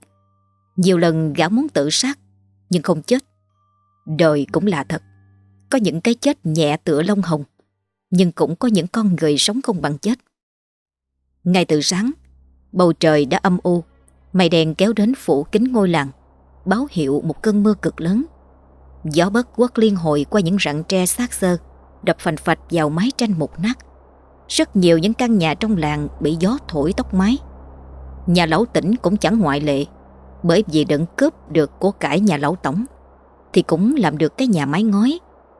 Nhiều lần gã muốn tự sát, Nhưng không chết. Đời cũng là thật, Có những cái chết nhẹ tựa lông hồng, Nhưng cũng có những con người sống không bằng chết. Ngay từ sáng, Bầu trời đã âm u, Mây đen kéo đến phủ kính ngôi làng, Báo hiệu một cơn mưa cực lớn. Gió bất quất liên hồi qua những rặng tre xác xơ, Đập phành phạch vào mái tranh mục nát. Rất nhiều những căn nhà trong làng Bị gió thổi tóc mái. Nhà lão tỉnh cũng chẳng ngoại lệ, Bởi vì đựng cướp được của cải nhà lão tổng, Thì cũng làm được cái nhà mái ngói.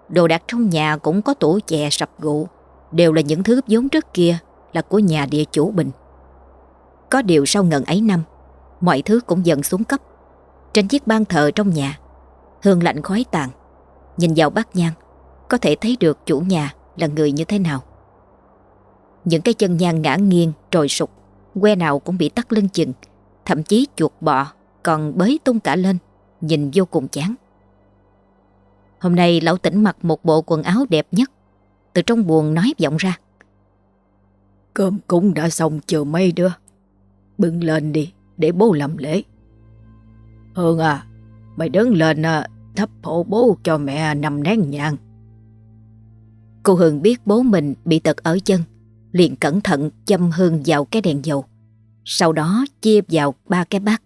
Đồ đạc trong nhà cũng có tủ chè, sập gụ, Đều là những thứ vốn trước kia Là của nhà địa chủ Bình Có điều sau ngần ấy năm, Mọi thứ cũng dần xuống cấp. Trên chiếc ban thờ trong nhà Hương lạnh khói tàn. Nhìn vào bát nhang Có thể thấy được chủ nhà là người như thế nào. Những cái chân nhang ngã nghiêng trồi sụp Que nào cũng bị tắt lưng chừng Thậm chí chuột bọ Còn bới tung cả lên Nhìn vô cùng chán. Hôm nay lão tỉnh mặc một bộ quần áo đẹp nhất Từ trong buồn nói vọng ra. Cơm cũng đã xong chờ mây đưa, Bưng lên đi Để bố làm lễ. Hương à Mày đứng lên à, thấp hộ bố cho mẹ nằm nén nhang. Cô Hương biết bố mình bị tật ở chân, liền cẩn thận châm hương vào cái đèn dầu. Sau đó chia vào ba cái bát.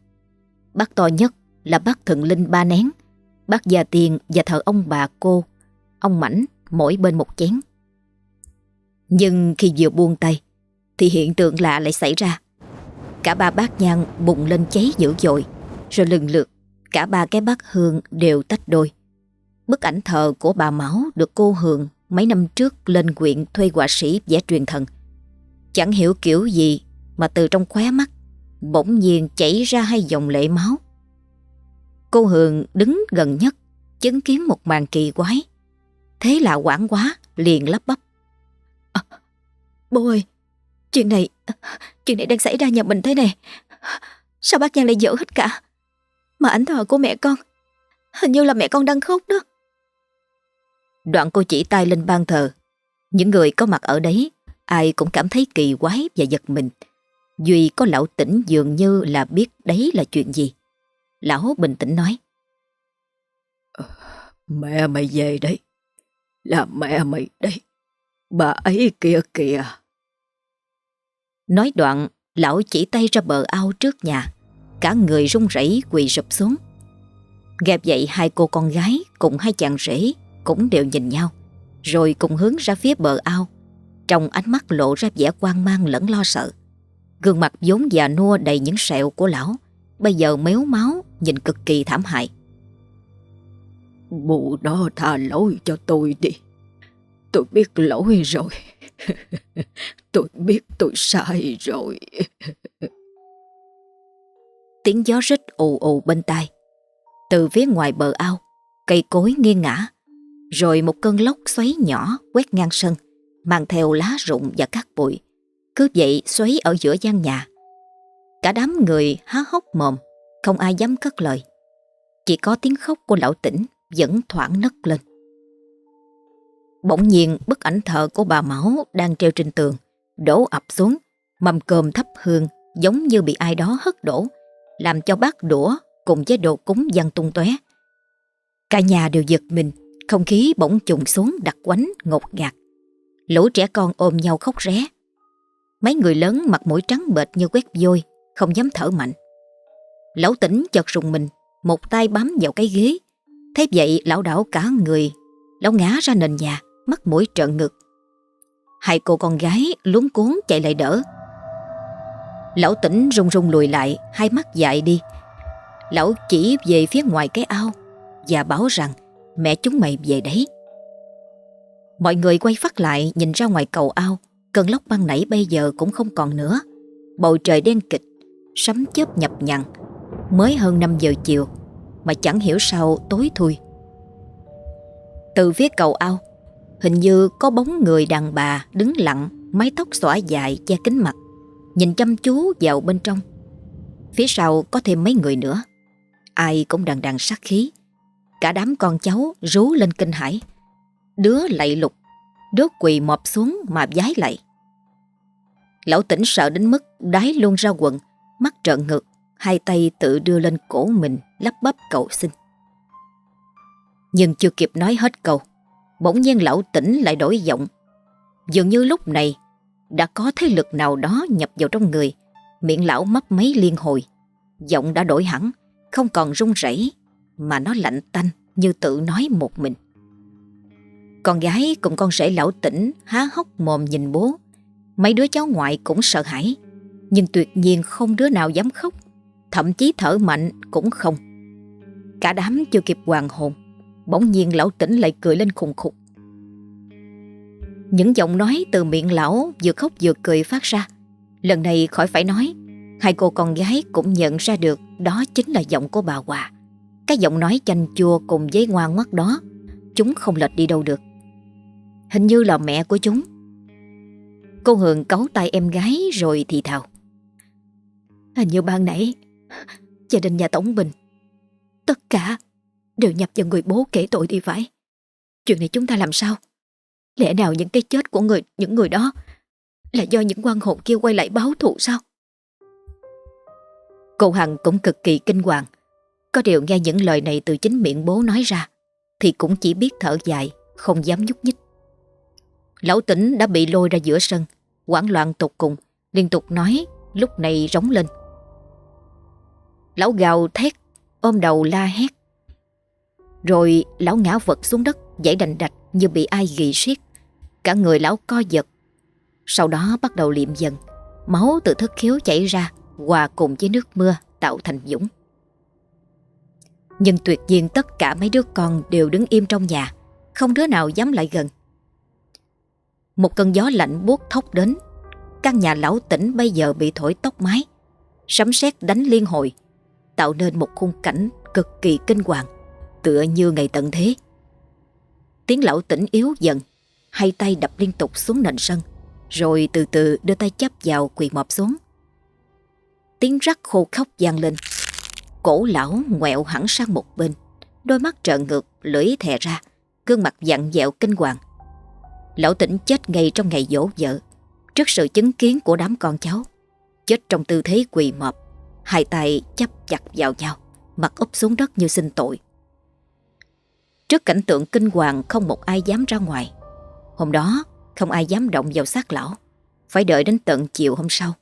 Bát to nhất là bát thượng linh ba nén, bát gia tiền và thờ ông bà cô, ông mảnh mỗi bên một chén. Nhưng khi vừa buông tay, thì hiện tượng lạ lại xảy ra. Cả ba bát nhang bùng lên cháy dữ dội, rồi lần lượt Cả ba cái bát hương đều tách đôi. Bức ảnh thờ của bà Mão được cô Hường mấy năm trước lên quyện thuê họa sĩ vẽ truyền thần. Chẳng hiểu kiểu gì mà từ trong khóe mắt bỗng nhiên chảy ra hai dòng lệ máu. Cô Hường đứng gần nhất chứng kiến một màn kỳ quái. Thế là quảng quá liền lắp bắp. À, bố ơi, chuyện này, chuyện này đang xảy ra nhà mình thế này. Sao bác Giang lại dở hết cả? Mà ảnh thờ của mẹ con, hình như là mẹ con đang khóc đó. Đoạn cô chỉ tay lên ban thờ. Những người có mặt ở đấy, ai cũng cảm thấy kỳ quái và giật mình. Duy có lão tỉnh dường như là biết đấy là chuyện gì. Lão bình tĩnh nói. Mẹ mày về đấy. Là mẹ mày đấy. Bà ấy kìa kìa. Nói đoạn, lão chỉ tay ra bờ ao trước nhà. Cả người run rẩy quỳ sụp xuống. Gẹp dậy hai cô con gái cùng hai chàng rể cũng đều nhìn nhau. Rồi cùng hướng ra phía bờ ao. Trong ánh mắt lộ ra vẻ quan mang lẫn lo sợ. Gương mặt vốn già nua đầy những sẹo của lão, Bây giờ méo máu, Nhìn cực kỳ thảm hại Mụ đó tha lỗi cho tôi đi Tôi biết lỗi rồi Tôi biết tôi sai rồi Tiếng gió rít ù ù bên tai Từ phía ngoài bờ ao Cây cối nghiêng ngã Rồi một cơn lốc xoáy nhỏ quét ngang sân Mang theo lá rụng và cát bụi cứ vậy xoáy ở giữa gian nhà. Cả đám người há hốc mồm, không ai dám cất lời. Chỉ có tiếng khóc của lão tỉnh vẫn thoảng nấc lên. Bỗng nhiên bức ảnh thờ của bà Mão đang treo trên tường, đổ ập xuống, mâm cơm thấp hương giống như bị ai đó hất đổ, làm cho bát đũa cùng với đồ cúng văng tung tóe. Cả nhà đều giật mình, không khí bỗng trùng xuống đặc quánh ngột ngạt. Lũ trẻ con ôm nhau khóc ré, Mấy người lớn mặt mũi trắng bệch như quét vôi, không dám thở mạnh. Lão tỉnh chợt rùng mình, một tay bám vào cái ghế. Thế vậy lão đảo cả người, lão ngã ra nền nhà, mắt mũi trợn ngực. Hai cô con gái luống cuốn chạy lại đỡ. Lão tỉnh rung rung lùi lại, hai mắt dại đi. Lão chỉ về phía ngoài cái ao và bảo rằng mẹ chúng mày về đấy. Mọi người quay phát lại nhìn ra ngoài cầu ao. Cơn lốc băng nảy bây giờ cũng không còn nữa. Bầu trời đen kịch Sấm chớp nhập nhằn Mới hơn 5 giờ chiều Mà chẳng hiểu sao tối thui. Từ phía cầu ao Hình như có bóng người đàn bà đứng lặng Mái tóc xõa dài che kính mặt. Nhìn chăm chú vào bên trong. Phía sau có thêm mấy người nữa. Ai cũng đằng đằng sát khí. Cả đám con cháu rú lên kinh hãi. Đứa lạy lục, Đứa quỳ mọp xuống mà giái lại. Lão tỉnh sợ đến mức đái luôn ra quần, Mắt trợn ngược, Hai tay tự đưa lên cổ mình Lắp bắp cầu xin. Nhưng chưa kịp nói hết câu, Bỗng nhiên lão tỉnh lại đổi giọng. Dường như lúc này đã có thế lực nào đó nhập vào trong người Miệng lão mấp mấy liên hồi Giọng đã đổi hẳn Không còn run rẩy Mà nó lạnh tanh như tự nói một mình con gái cùng con rể lão tỉnh há hốc mồm nhìn bố. Mấy đứa cháu ngoại cũng sợ hãi, nhưng tuyệt nhiên không đứa nào dám khóc, thậm chí thở mạnh cũng không. Cả đám chưa kịp hoàn hồn, bỗng nhiên lão tỉnh lại cười lên khùng khục. Những giọng nói từ miệng lão vừa khóc vừa cười phát ra. Lần này khỏi phải nói, hai cô con gái cũng nhận ra được đó chính là giọng của bà Hòa. Cái giọng nói chanh chua cùng với ngoan ngoắt đó, chúng không lệch đi đâu được. Hình như là mẹ của chúng Cô Hường cấu tay em gái rồi thì thào Hình như ban nãy Gia đình nhà Tổng Bình Tất cả Đều nhập vào người bố kể tội thì phải Chuyện này chúng ta làm sao Lẽ nào những cái chết của người, những người đó Là do những quan hồn kia quay lại báo thù sao? Cô Hằng cũng cực kỳ kinh hoàng. Có điều nghe những lời này từ chính miệng bố nói ra, Thì cũng chỉ biết thở dài, Không dám nhúc nhích. Lão tỉnh đã bị lôi ra giữa sân, hoảng loạn tột cùng, Liên tục nói, lúc này rống lên. Lão gào thét, Ôm đầu la hét. Rồi lão ngã vật xuống đất Dãy đành đạch như bị ai ghi siết Cả người lão co giật. Sau đó bắt đầu liệm dần, Máu từ thất khiếu chảy ra, Hòa cùng với nước mưa tạo thành dũng Nhưng tuyệt nhiên tất cả mấy đứa con đều đứng im trong nhà, Không đứa nào dám lại gần. Một cơn gió lạnh buốt thốc đến, Căn nhà lão tỉnh bây giờ bị thổi tóc mái, Sấm sét đánh liên hồi, Tạo nên một khung cảnh cực kỳ kinh hoàng, Tựa như ngày tận thế. Tiếng lão tỉnh yếu dần Hai tay đập liên tục xuống nền sân, Rồi từ từ đưa tay chắp vào quỳ mọp xuống. Tiếng rắc khô khóc vang lên. Cổ lão ngoẹo hẳn sang một bên, Đôi mắt trợn ngược, Lưỡi thè ra, Gương mặt dặn dẹo kinh hoàng. Lão tỉnh chết ngay trong ngày dỗ vợ, Trước sự chứng kiến của đám con cháu. Chết trong tư thế quỳ mọp, Hai tay chắp chặt vào nhau, Mặt úp xuống đất như xin tội. Trước cảnh tượng kinh hoàng, Không một ai dám ra ngoài. Hôm đó, không ai dám động vào xác lão. Phải đợi đến tận chiều hôm sau.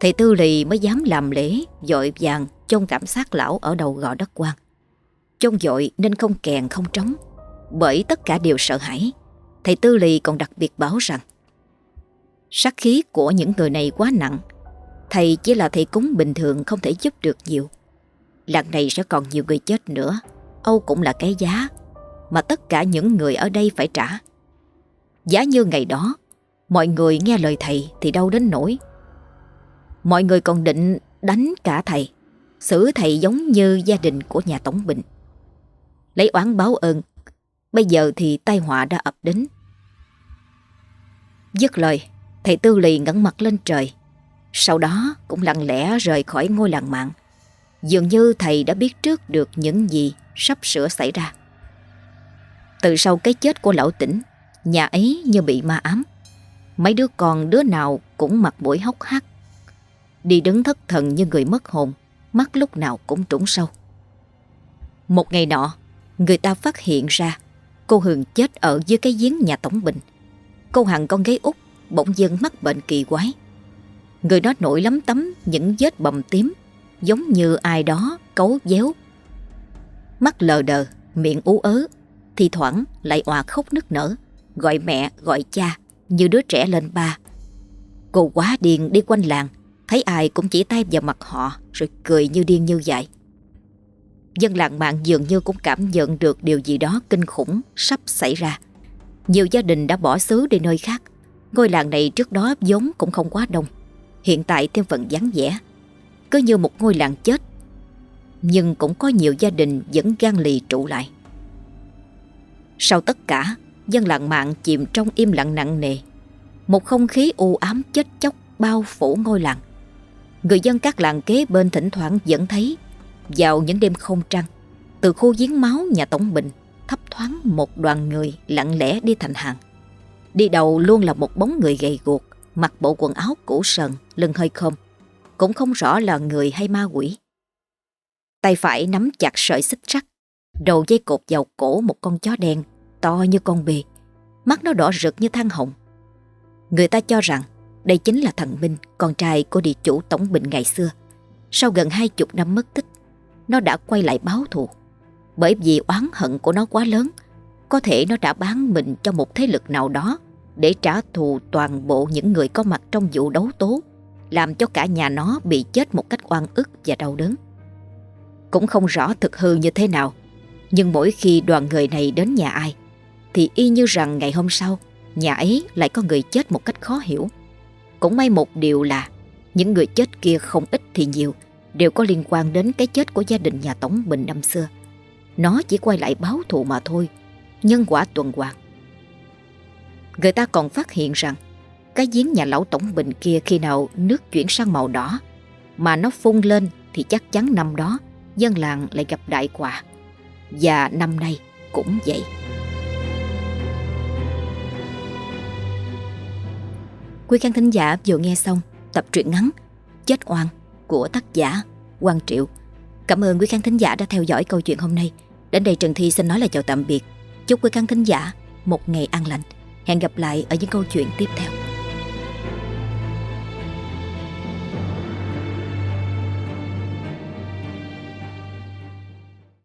Thầy Tư Lì mới dám làm lễ, Dội vàng chôn cảm xác lão Ở đầu gò đất quan. Chôn dội nên không kèn, không trống. Bởi tất cả đều sợ hãi. Thầy Tư Lì còn đặc biệt báo rằng, Sát khí của những người này quá nặng. Thầy chỉ là thầy cúng bình thường, không thể giúp được nhiều. Lần này sẽ còn nhiều người chết nữa. Âu cũng là cái giá Mà tất cả những người ở đây phải trả. Giá như ngày đó, Mọi người nghe lời thầy Thì đâu đến nổi Mọi người còn định đánh cả thầy, Xử thầy giống như gia đình của nhà Tổng Bình. Lấy oán báo ơn, Bây giờ thì tai họa đã ập đến. Dứt lời, Thầy Tư Lì ngẩng mặt lên trời. Sau đó cũng lặng lẽ rời khỏi ngôi làng mạng. Dường như thầy đã biết trước được những gì sắp sửa xảy ra. Từ sau cái chết của lão tỉnh Nhà ấy như bị ma ám. Mấy đứa con đứa nào cũng mặt mũi hốc hác. Đi đứng thất thần như người mất hồn, Mắt lúc nào cũng trũng sâu. Một ngày nọ, Người ta phát hiện ra Cô Hường chết ở dưới cái giếng nhà Tổng Bình. Cô Hằng con gái út Bỗng dưng mắc bệnh kỳ quái. Người đó nổi lắm tấm những vết bầm tím, Giống như ai đó cấu déo Mắt lờ đờ, Miệng ú ớ Thì thoảng lại òa khóc nức nở. Gọi mẹ gọi cha Như đứa trẻ lên ba Cô quá điên đi quanh làng Thấy ai cũng chỉ tay vào mặt họ Rồi cười như điên như vậy Dân làng mạng dường như cũng cảm nhận được điều gì đó kinh khủng sắp xảy ra. Nhiều gia đình đã bỏ xứ đi nơi khác. Ngôi làng này trước đó vốn cũng không quá đông. Hiện tại thêm phần vắng vẻ. Cứ như một ngôi làng chết. Nhưng cũng có nhiều gia đình vẫn gan lì trụ lại. Sau tất cả, dân làng mạng chìm trong im lặng nặng nề. Một không khí u ám chết chóc bao phủ ngôi làng. Người dân các làng kế bên thỉnh thoảng vẫn thấy vào những đêm không trăng, từ khu giếng máu nhà Tổng Bình thấp thoáng một đoàn người lặng lẽ đi thành hàng. Đi đầu luôn là một bóng người gầy guộc, mặc bộ quần áo cũ sần, lưng hơi khom. Cũng không rõ là người hay ma quỷ. Tay phải nắm chặt sợi xích sắt, đầu dây cột vào cổ một con chó đen to như con bì, mắt nó đỏ rực như than hồng. Người ta cho rằng đây chính là thằng Minh, con trai của địa chủ Tổng Bình ngày xưa. Sau gần hai chục năm mất tích, nó đã quay lại báo thù. Bởi vì oán hận của nó quá lớn, có thể nó đã bán mình cho một thế lực nào đó để trả thù toàn bộ những người có mặt trong vụ đấu tố, làm cho cả nhà nó bị chết một cách oan ức và đau đớn. Cũng không rõ thực hư như thế nào, nhưng mỗi khi đoàn người này đến nhà ai, thì y như rằng ngày hôm sau, nhà ấy lại có người chết một cách khó hiểu. Cũng may một điều là những người chết kia không ít thì nhiều đều có liên quan đến cái chết của gia đình nhà Tổng Bình năm xưa. Nó chỉ quay lại báo thù mà thôi, nhân quả tuần hoàn. Người ta còn phát hiện rằng cái giếng nhà lão Tổng Bình kia khi nào nước chuyển sang màu đỏ mà nó phun lên thì chắc chắn năm đó dân làng lại gặp đại quả. Và năm nay cũng vậy. Quý khán thính giả vừa nghe xong tập truyện ngắn Chết oan của tác giả Quang Triệu. Cảm ơn quý khán thính giả đã theo dõi câu chuyện hôm nay. Đến đây Trần Thi xin nói lời chào tạm biệt. Chúc quý khán thính giả một ngày an lành. Hẹn gặp lại ở những câu chuyện tiếp theo.